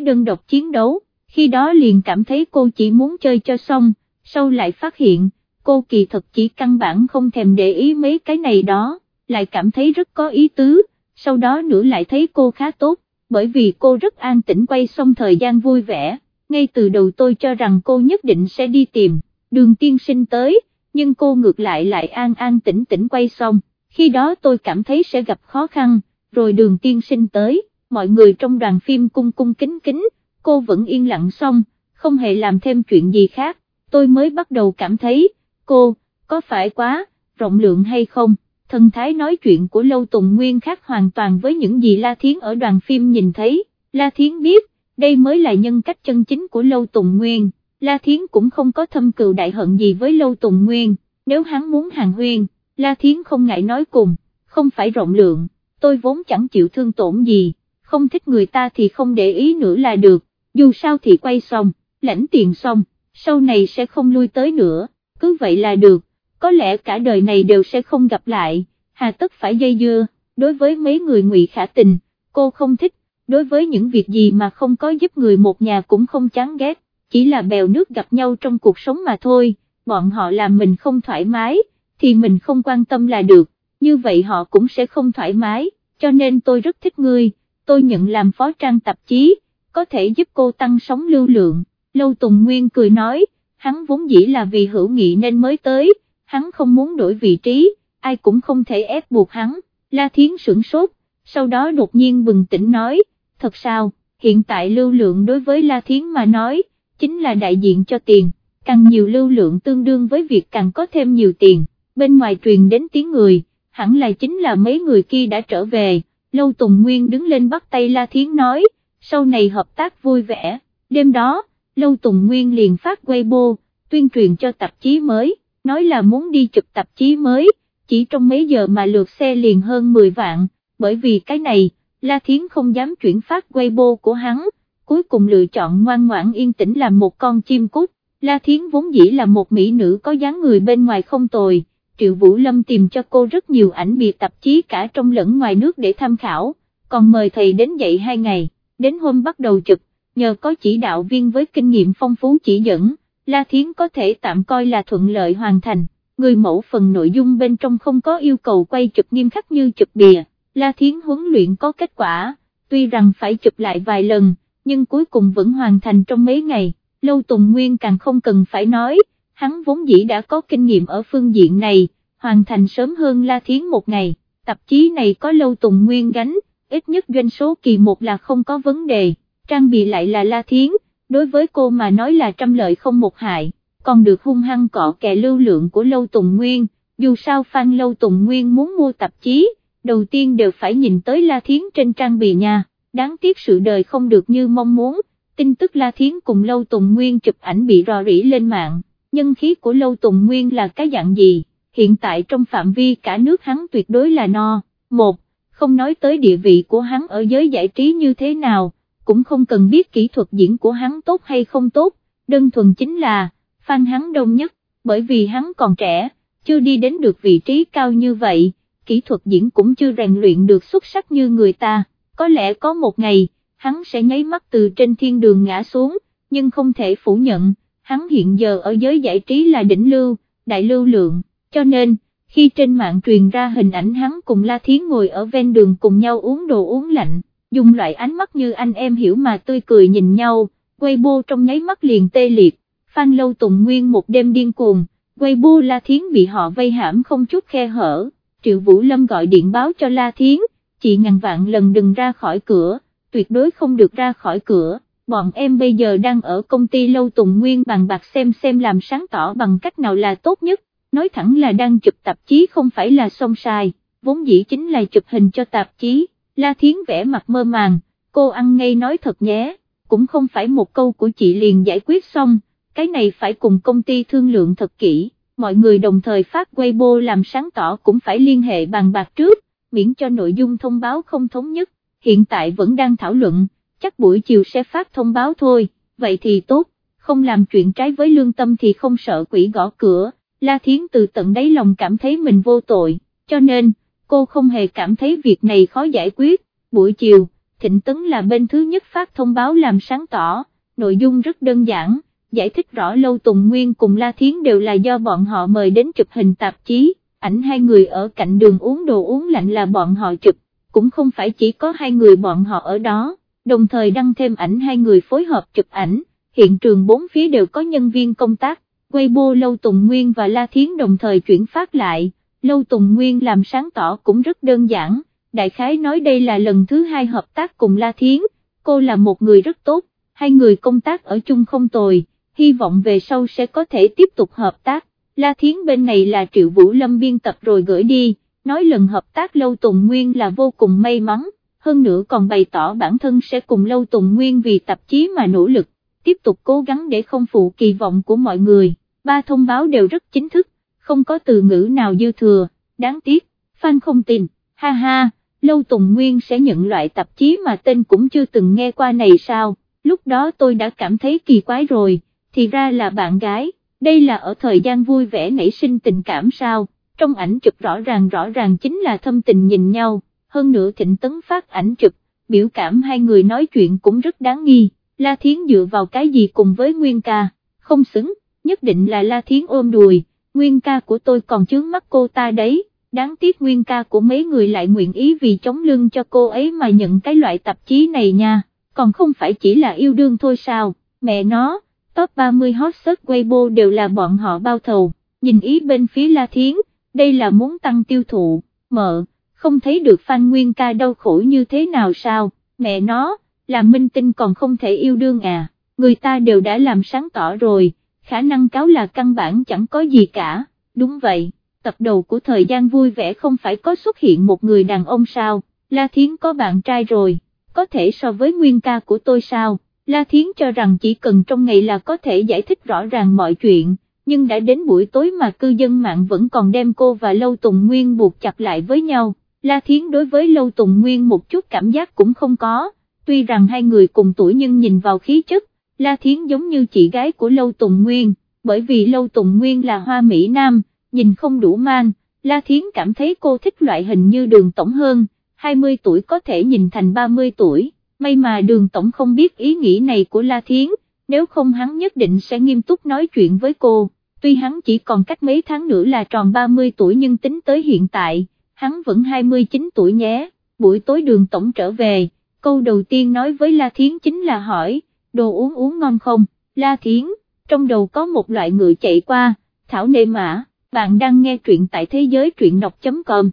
A: đơn độc chiến đấu, khi đó liền cảm thấy cô chỉ muốn chơi cho xong, sau lại phát hiện, cô kỳ thật chỉ căn bản không thèm để ý mấy cái này đó, lại cảm thấy rất có ý tứ, sau đó nữa lại thấy cô khá tốt, bởi vì cô rất an tĩnh quay xong thời gian vui vẻ, ngay từ đầu tôi cho rằng cô nhất định sẽ đi tìm, đường tiên sinh tới, nhưng cô ngược lại lại an an tĩnh tĩnh quay xong, khi đó tôi cảm thấy sẽ gặp khó khăn, rồi đường tiên sinh tới, mọi người trong đoàn phim cung cung kính kính, cô vẫn yên lặng xong, không hề làm thêm chuyện gì khác, tôi mới bắt đầu cảm thấy, cô, có phải quá, rộng lượng hay không? thần thái nói chuyện của Lâu Tùng Nguyên khác hoàn toàn với những gì La Thiến ở đoàn phim nhìn thấy, La Thiến biết, đây mới là nhân cách chân chính của Lâu Tùng Nguyên, La Thiến cũng không có thâm cừu đại hận gì với Lâu Tùng Nguyên, nếu hắn muốn hàng huyên, La Thiến không ngại nói cùng, không phải rộng lượng, tôi vốn chẳng chịu thương tổn gì, không thích người ta thì không để ý nữa là được, dù sao thì quay xong, lãnh tiền xong, sau này sẽ không lui tới nữa, cứ vậy là được, có lẽ cả đời này đều sẽ không gặp lại, hà tất phải dây dưa, đối với mấy người ngụy khả tình, cô không thích, đối với những việc gì mà không có giúp người một nhà cũng không chán ghét, chỉ là bèo nước gặp nhau trong cuộc sống mà thôi, bọn họ làm mình không thoải mái, thì mình không quan tâm là được, như vậy họ cũng sẽ không thoải mái, cho nên tôi rất thích ngươi, tôi nhận làm phó trang tạp chí, có thể giúp cô tăng sóng lưu lượng, Lâu Tùng Nguyên cười nói, hắn vốn dĩ là vì hữu nghị nên mới tới, hắn không muốn đổi vị trí, ai cũng không thể ép buộc hắn, La Thiến sửng sốt, sau đó đột nhiên bừng tỉnh nói, thật sao, hiện tại lưu lượng đối với La Thiến mà nói, chính là đại diện cho tiền, càng nhiều lưu lượng tương đương với việc càng có thêm nhiều tiền, bên ngoài truyền đến tiếng người, hẳn là chính là mấy người kia đã trở về, Lâu Tùng Nguyên đứng lên bắt tay La Thiến nói, sau này hợp tác vui vẻ, đêm đó, Lâu Tùng Nguyên liền phát Weibo, tuyên truyền cho tạp chí mới, nói là muốn đi chụp tạp chí mới, chỉ trong mấy giờ mà lượt xe liền hơn 10 vạn, bởi vì cái này, La Thiến không dám chuyển phát Weibo của hắn, cuối cùng lựa chọn ngoan ngoãn yên tĩnh làm một con chim cút, La Thiến vốn dĩ là một mỹ nữ có dáng người bên ngoài không tồi, Triệu Vũ Lâm tìm cho cô rất nhiều ảnh bìa tạp chí cả trong lẫn ngoài nước để tham khảo, còn mời thầy đến dạy hai ngày, đến hôm bắt đầu chụp, nhờ có chỉ đạo viên với kinh nghiệm phong phú chỉ dẫn, La Thiến có thể tạm coi là thuận lợi hoàn thành, người mẫu phần nội dung bên trong không có yêu cầu quay chụp nghiêm khắc như chụp bìa, La Thiến huấn luyện có kết quả, tuy rằng phải chụp lại vài lần, nhưng cuối cùng vẫn hoàn thành trong mấy ngày, Lâu Tùng Nguyên càng không cần phải nói, hắn vốn dĩ đã có kinh nghiệm ở phương diện này, hoàn thành sớm hơn La Thiến một ngày, tạp chí này có Lâu Tùng Nguyên gánh, ít nhất doanh số kỳ một là không có vấn đề, trang bị lại là La Thiến, đối với cô mà nói là trăm lợi không một hại, còn được hung hăng cọ kè lưu lượng của Lâu Tùng Nguyên, dù sao phan Lâu Tùng Nguyên muốn mua tạp chí, đầu tiên đều phải nhìn tới La Thiến trên trang bì nha, đáng tiếc sự đời không được như mong muốn, tin tức La Thiến cùng Lâu Tùng Nguyên chụp ảnh bị rò rỉ lên mạng, nhân khí của Lâu Tùng Nguyên là cái dạng gì, hiện tại trong phạm vi cả nước hắn tuyệt đối là no, một, không nói tới địa vị của hắn ở giới giải trí như thế nào, cũng không cần biết kỹ thuật diễn của hắn tốt hay không tốt, đơn thuần chính là, fan hắn đông nhất, bởi vì hắn còn trẻ, chưa đi đến được vị trí cao như vậy, kỹ thuật diễn cũng chưa rèn luyện được xuất sắc như người ta, có lẽ có một ngày, hắn sẽ nháy mắt từ trên thiên đường ngã xuống, nhưng không thể phủ nhận, hắn hiện giờ ở giới giải trí là đỉnh lưu, đại lưu lượng, cho nên, khi trên mạng truyền ra hình ảnh hắn cùng La Thiến ngồi ở ven đường cùng nhau uống đồ uống lạnh, dùng loại ánh mắt như anh em hiểu mà tươi cười nhìn nhau, Weibo trong nháy mắt liền tê liệt, Phan Lâu Tùng Nguyên một đêm điên cuồng, Weibo La Thiến bị họ vây hãm không chút khe hở, Triệu Vũ Lâm gọi điện báo cho La Thiến, chị ngàn vạn lần đừng ra khỏi cửa, tuyệt đối không được ra khỏi cửa, bọn em bây giờ đang ở công ty Lâu Tùng Nguyên bàn bạc xem xem làm sáng tỏ bằng cách nào là tốt nhất, nói thẳng là đang chụp tạp chí không phải là xong sai, vốn dĩ chính là chụp hình cho tạp chí, La Thiến vẽ mặt mơ màng, cô ăn ngay nói thật nhé, cũng không phải một câu của chị liền giải quyết xong, cái này phải cùng công ty thương lượng thật kỹ, mọi người đồng thời phát Weibo làm sáng tỏ cũng phải liên hệ bàn bạc trước, miễn cho nội dung thông báo không thống nhất, hiện tại vẫn đang thảo luận, chắc buổi chiều sẽ phát thông báo thôi, vậy thì tốt, không làm chuyện trái với lương tâm thì không sợ quỷ gõ cửa La Thiến từ tận đáy lòng cảm thấy mình vô tội, cho nên, cô không hề cảm thấy việc này khó giải quyết, buổi chiều, Thịnh Tấn là bên thứ nhất phát thông báo làm sáng tỏ, nội dung rất đơn giản, giải thích rõ Lâu Tùng Nguyên cùng La Thiến đều là do bọn họ mời đến chụp hình tạp chí, ảnh hai người ở cạnh đường uống đồ uống lạnh là bọn họ chụp, cũng không phải chỉ có hai người bọn họ ở đó, đồng thời đăng thêm ảnh hai người phối hợp chụp ảnh, hiện trường bốn phía đều có nhân viên công tác, Weibo Lâu Tùng Nguyên và La Thiến đồng thời chuyển phát lại, Lâu Tùng Nguyên làm sáng tỏ cũng rất đơn giản, đại khái nói đây là lần thứ hai hợp tác cùng La Thiến, cô là một người rất tốt, hai người công tác ở chung không tồi, hy vọng về sau sẽ có thể tiếp tục hợp tác, La Thiến bên này là Triệu Vũ Lâm biên tập rồi gửi đi, nói lần hợp tác Lâu Tùng Nguyên là vô cùng may mắn, hơn nữa còn bày tỏ bản thân sẽ cùng Lâu Tùng Nguyên vì tạp chí mà nỗ lực tiếp tục cố gắng để không phụ kỳ vọng của mọi người, ba thông báo đều rất chính thức, không có từ ngữ nào dư thừa, đáng tiếc, fan không tin, ha ha, Lâu Tùng Nguyên sẽ nhận loại tạp chí mà tên cũng chưa từng nghe qua này sao, lúc đó tôi đã cảm thấy kỳ quái rồi, thì ra là bạn gái, đây là ở thời gian vui vẻ nảy sinh tình cảm sao, trong ảnh chụp rõ ràng rõ ràng chính là thâm tình nhìn nhau, hơn nữa thịnh tấn phát ảnh chụp, biểu cảm hai người nói chuyện cũng rất đáng nghi, La Thiến dựa vào cái gì cùng với Nguyên ca, không xứng, nhất định là La Thiến ôm đùi, Nguyên ca của tôi còn chướng mắt cô ta đấy. Đáng tiếc nguyên ca của mấy người lại nguyện ý vì chống lưng cho cô ấy mà nhận cái loại tạp chí này nha, còn không phải chỉ là yêu đương thôi sao, mẹ nó, top 30 hot search Weibo đều là bọn họ bao thầu, nhìn ý bên phía La Thiến, đây là muốn tăng tiêu thụ, mợ, không thấy được Phan nguyên ca đau khổ như thế nào sao, mẹ nó, là minh tinh còn không thể yêu đương à, người ta đều đã làm sáng tỏ rồi, khả năng cáo là căn bản chẳng có gì cả, đúng vậy tập đầu của thời gian vui vẻ không phải có xuất hiện một người đàn ông sao, La Thiến có bạn trai rồi, có thể so với nguyên ca của tôi sao, La Thiến cho rằng chỉ cần trong ngày là có thể giải thích rõ ràng mọi chuyện, nhưng đã đến buổi tối mà cư dân mạng vẫn còn đem cô và Lâu Tùng Nguyên buộc chặt lại với nhau, La Thiến đối với Lâu Tùng Nguyên một chút cảm giác cũng không có, tuy rằng hai người cùng tuổi nhưng nhìn vào khí chất, La Thiến giống như chị gái của Lâu Tùng Nguyên, bởi vì Lâu Tùng Nguyên là hoa Mỹ Nam nhìn không đủ man, La Thiến cảm thấy cô thích loại hình như đường tổng hơn, 20 tuổi có thể nhìn thành 30 tuổi, may mà đường tổng không biết ý nghĩ này của La Thiến, nếu không hắn nhất định sẽ nghiêm túc nói chuyện với cô, tuy hắn chỉ còn cách mấy tháng nữa là tròn 30 tuổi nhưng tính tới hiện tại, hắn vẫn 29 tuổi nhé, buổi tối đường tổng trở về, câu đầu tiên nói với La Thiến chính là hỏi, đồ uống uống ngon không, La Thiến, trong đầu có một loại ngựa chạy qua, thảo nê mã bạn đang nghe truyện tại thế giới truyện đọc.com